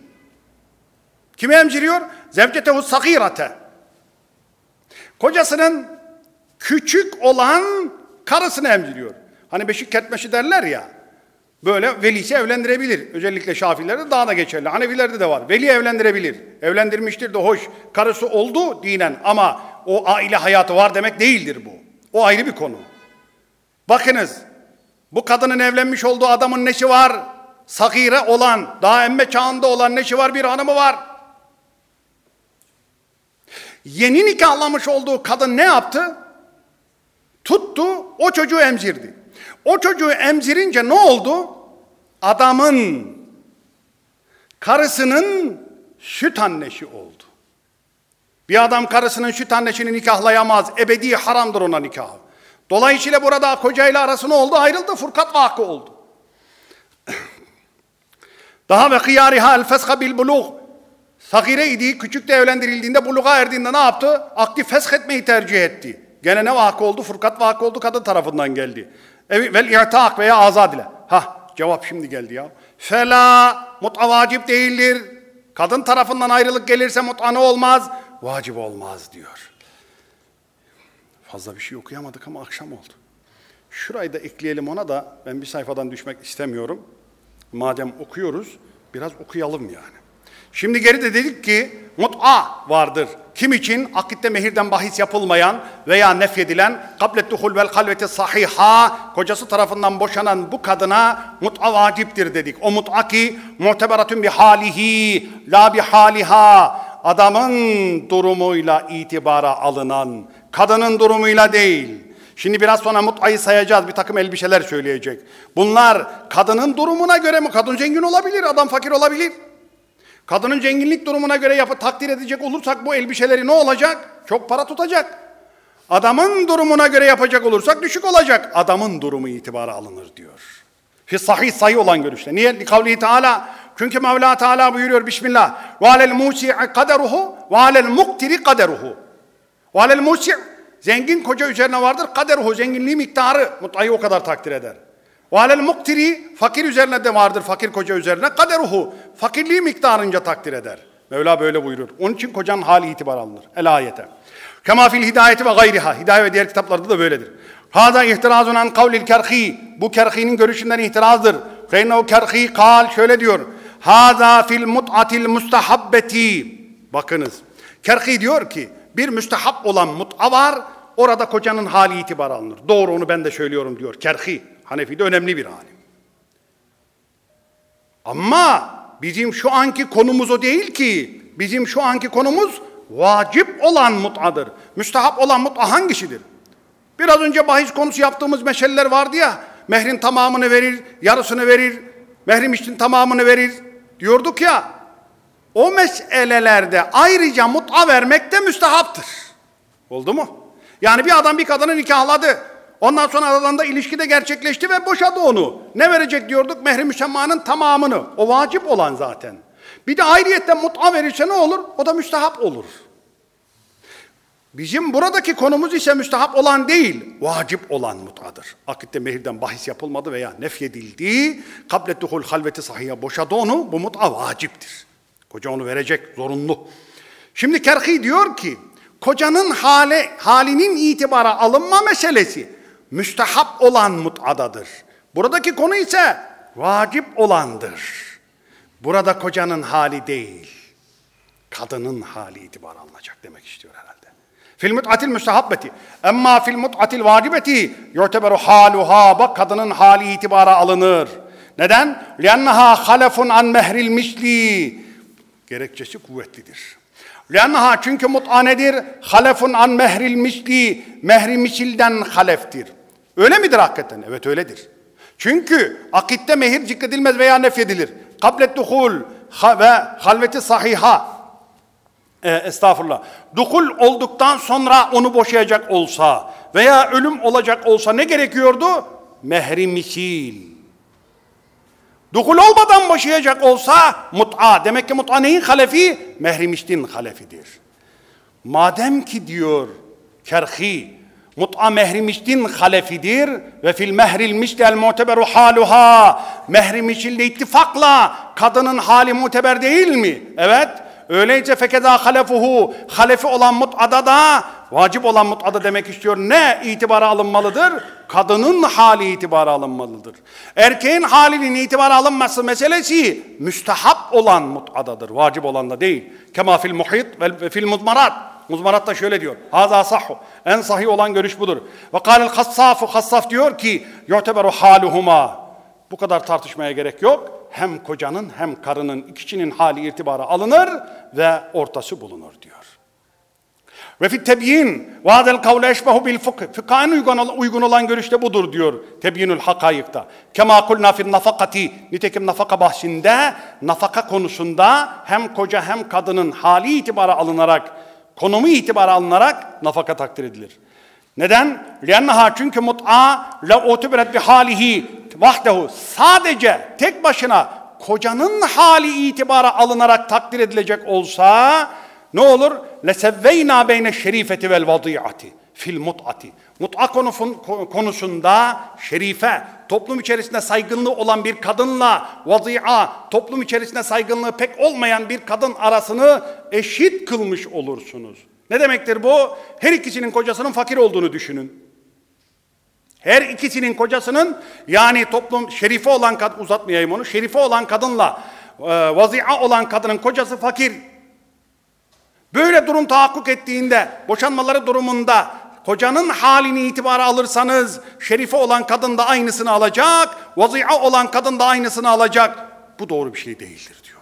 Kimi emziriyor? Zevcetehu sagirate. Kocasının küçük olan karısını emziriyor. Hani beşik kertmeşi derler ya. Böyle velisi evlendirebilir. Özellikle Şafilerde daha da geçerli. Hanefilerde de var. Veli evlendirebilir. Evlendirmiştir de hoş. Karısı oldu dinen ama o aile hayatı var demek değildir bu. O ayrı bir konu. Bakınız bu kadının evlenmiş olduğu adamın neşi var? Sakire olan, daha emme çağında olan neşi var? Bir hanımı var. Yeni nikahlamış olduğu kadın ne yaptı? Tuttu, o çocuğu emzirdi. O çocuğu emzirince ne oldu? Adamın karısının süt annesi oldu. Bir adam karısının süt annesini nikahlayamaz. Ebedi haramdır ona nikah. Dolayısıyla burada kocayla arası ne oldu? Ayrıldı. Furkat vakı oldu. Daha ve kıyariha el feska bil bulug. Sagire idi, küçük de evlendirildiğinde buluğa erdiğinde ne yaptı? Aktif fesk etmeyi tercih etti. Gene ne vakı oldu? Furkat vakı oldu, kadın tarafından geldi. Vel i'tak veya azad ile. Ha, cevap şimdi geldi ya. Fela, mut'a vacip değildir. Kadın tarafından ayrılık gelirse mut'a ne olmaz? Vacip olmaz diyor. Fazla bir şey okuyamadık ama akşam oldu. Şurayı da ekleyelim ona da ben bir sayfadan düşmek istemiyorum. Madem okuyoruz biraz okuyalım yani. Şimdi geri de dedik ki mut'a vardır. Kim için? Akitte mehirden bahis yapılmayan veya nefyedilen kablet duhul vel kalveti sahiha kocası tarafından boşanan bu kadına mut'a vaciptir dedik. O mut'a ki muteberatun bi halihi la bi haliha adamın durumuyla itibara alınan kadının durumuyla değil. Şimdi biraz sonra mut'ayı sayacağız. Bir takım elbiseler söyleyecek. Bunlar kadının durumuna göre mi? Kadın zengin olabilir, adam fakir olabilir. Kadının zenginlik durumuna göre yapı takdir edecek olursak bu elbiseleri ne olacak? Çok para tutacak. Adamın durumuna göre yapacak olursak düşük olacak. Adamın durumu itibara alınır diyor. Fi sahih sayı olan görüşte. Niye? Likavlihi Teala. Çünkü Mevla Teala buyuruyor Bismillah. Ve alel musi'i kaderuhu ve alel muktiri kaderuhu. Ve alel musi'i zengin koca üzerine vardır. Kaderuhu zenginliği miktarı mutayı o kadar takdir eder. Ve alel muktiri fakir üzerine de vardır fakir koca üzerine kaderuhu fakirliği miktarınca takdir eder. Mevla böyle buyurur. Onun için kocanın hali itibar alınır. El ayete. Kema fil hidayeti ve gayriha. Hidayet ve diğer kitaplarda da böyledir. Hada ihtirazun an kavlil kerhi. Bu kerhinin görüşünden itirazdır. Feynehu kerhi kal şöyle diyor. Hada fil mut'atil mustahabbeti. Bakınız. Kerhi diyor ki bir müstehap olan mut'a var. Orada kocanın hali itibar alınır. Doğru onu ben de söylüyorum diyor. Kerhi. Hanefi'de önemli bir alim. Ama bizim şu anki konumuz o değil ki. Bizim şu anki konumuz vacip olan mut'adır. Müstahap olan mut'a hangisidir? Biraz önce bahis konusu yaptığımız meşeleler vardı ya. Mehrin tamamını verir, yarısını verir, mehrim için tamamını verir diyorduk ya. O meselelerde ayrıca mut'a vermek de müstehaptır. Oldu mu? Yani bir adam bir kadını nikahladı. Ondan sonra aralarında ilişki de gerçekleşti ve boşadı onu. Ne verecek diyorduk? Mehri müsemmanın tamamını. O vacip olan zaten. Bir de ayrıyetten mut'a verirse ne olur? O da müstehap olur. Bizim buradaki konumuz ise müstehap olan değil, vacip olan mut'adır. Akitte mehirden bahis yapılmadı veya nefyedildi. Kabletuhul halveti sahiye boşadı onu. Bu mut'a vaciptir. Koca onu verecek, zorunlu. Şimdi Kerhi diyor ki, kocanın hale, halinin itibara alınma meselesi müstehap olan mut'adadır. Buradaki konu ise vacip olandır. Burada kocanın hali değil, kadının hali itibar alınacak demek istiyor herhalde. Fil mut'atil müstehabbeti. Emma fil mut'atil vacibeti yuteberu haluha. Bak kadının hali itibara alınır. Neden? Liannaha halefun an mehril misli. Gerekçesi kuvvetlidir. Liannaha çünkü mut'a nedir? Halefun an mehril misli. Mehri misilden haleftir. Öyle midir hakikaten? Evet öyledir. Çünkü akitte mehir zikredilmez veya nefyedilir. Kablet duhul ve halveti sahiha. E, estağfurullah. Dukul olduktan sonra onu boşayacak olsa veya ölüm olacak olsa ne gerekiyordu? Mehri misil. Dukul olmadan boşayacak olsa mut'a. Demek ki mut'a neyin halefi? Mehri miştin halefidir. Madem ki diyor kerhi mut'a mehrimiştin halefidir ve fil mehrilmiştel muteberu haluha mehrimişille ittifakla kadının hali muteber değil mi? Evet. Öyleyse fekeda halefuhu halefi olan mut'ada da vacip olan mut'ada demek istiyor. Ne itibara alınmalıdır? Kadının hali itibara alınmalıdır. Erkeğin halinin itibara alınması meselesi müstehap olan mut'adadır. Vacip olan da değil. Kema fil muhit ve fil muzmarat. Muzmarat da şöyle diyor. Haza sahhu. En sahih olan görüş budur. Ve kâlel hassafu. Hassaf diyor ki yu'teberu haluhuma. Bu kadar tartışmaya gerek yok. Hem kocanın hem karının ikisinin hali irtibara alınır ve ortası bulunur diyor. Ve fit tebyin ve hadel kavle eşbehu bil fıkh. Fıkha uygun, uygun olan görüşte budur diyor tebyinül hakayıkta. Kema kulna fil nafakati. Nitekim nafaka bahsinde nafaka konusunda hem koca hem kadının hali itibara alınarak konumu itibara alınarak nafaka takdir edilir. Neden? Liannaha çünkü mut'a bi halihi vahdehu sadece tek başına kocanın hali itibara alınarak takdir edilecek olsa ne olur? Beyne şerifeti vel vadiati fil mut'ati. Mut'a konusunda şerife, toplum içerisinde saygınlığı olan bir kadınla vadi'a, toplum içerisinde saygınlığı pek olmayan bir kadın arasını eşit kılmış olursunuz. Ne demektir bu? Her ikisinin kocasının fakir olduğunu düşünün. Her ikisinin kocasının yani toplum şerife olan kadın uzatmayayım onu. Şerife olan kadınla e, vazia olan kadının kocası fakir. Böyle durum tahakkuk ettiğinde boşanmaları durumunda kocanın halini itibara alırsanız şerife olan kadın da aynısını alacak, vazia olan kadın da aynısını alacak. Bu doğru bir şey değildir diyor.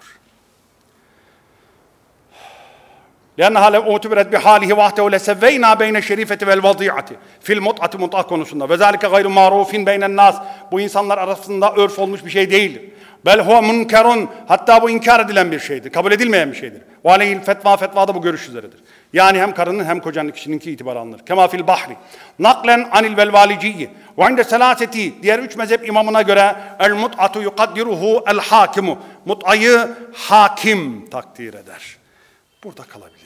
لأنها لو اعتبرت بحاله وحده لسوينا بين الشريفة والوضيعة في المتعة mut'a konusunda. Ve zalike gayru marufin beynen nas. Bu insanlar arasında örf olmuş bir şey değildir. Bel huve munkerun. Hatta bu inkar edilen bir şeydir. Kabul edilmeyen bir şeydir. Ve aleyhil fetva fetva da bu görüş üzeredir. Yani hem karının hem kocanın kişininki itibar alınır. Kema fil bahri. Naklen anil vel valiciyyi. Ve inde selaseti. Diğer üç mezhep imamına göre el mut'atu yukaddiruhu el hakimu. Mut'ayı hakim takdir eder. Burada. Elhamdülillah.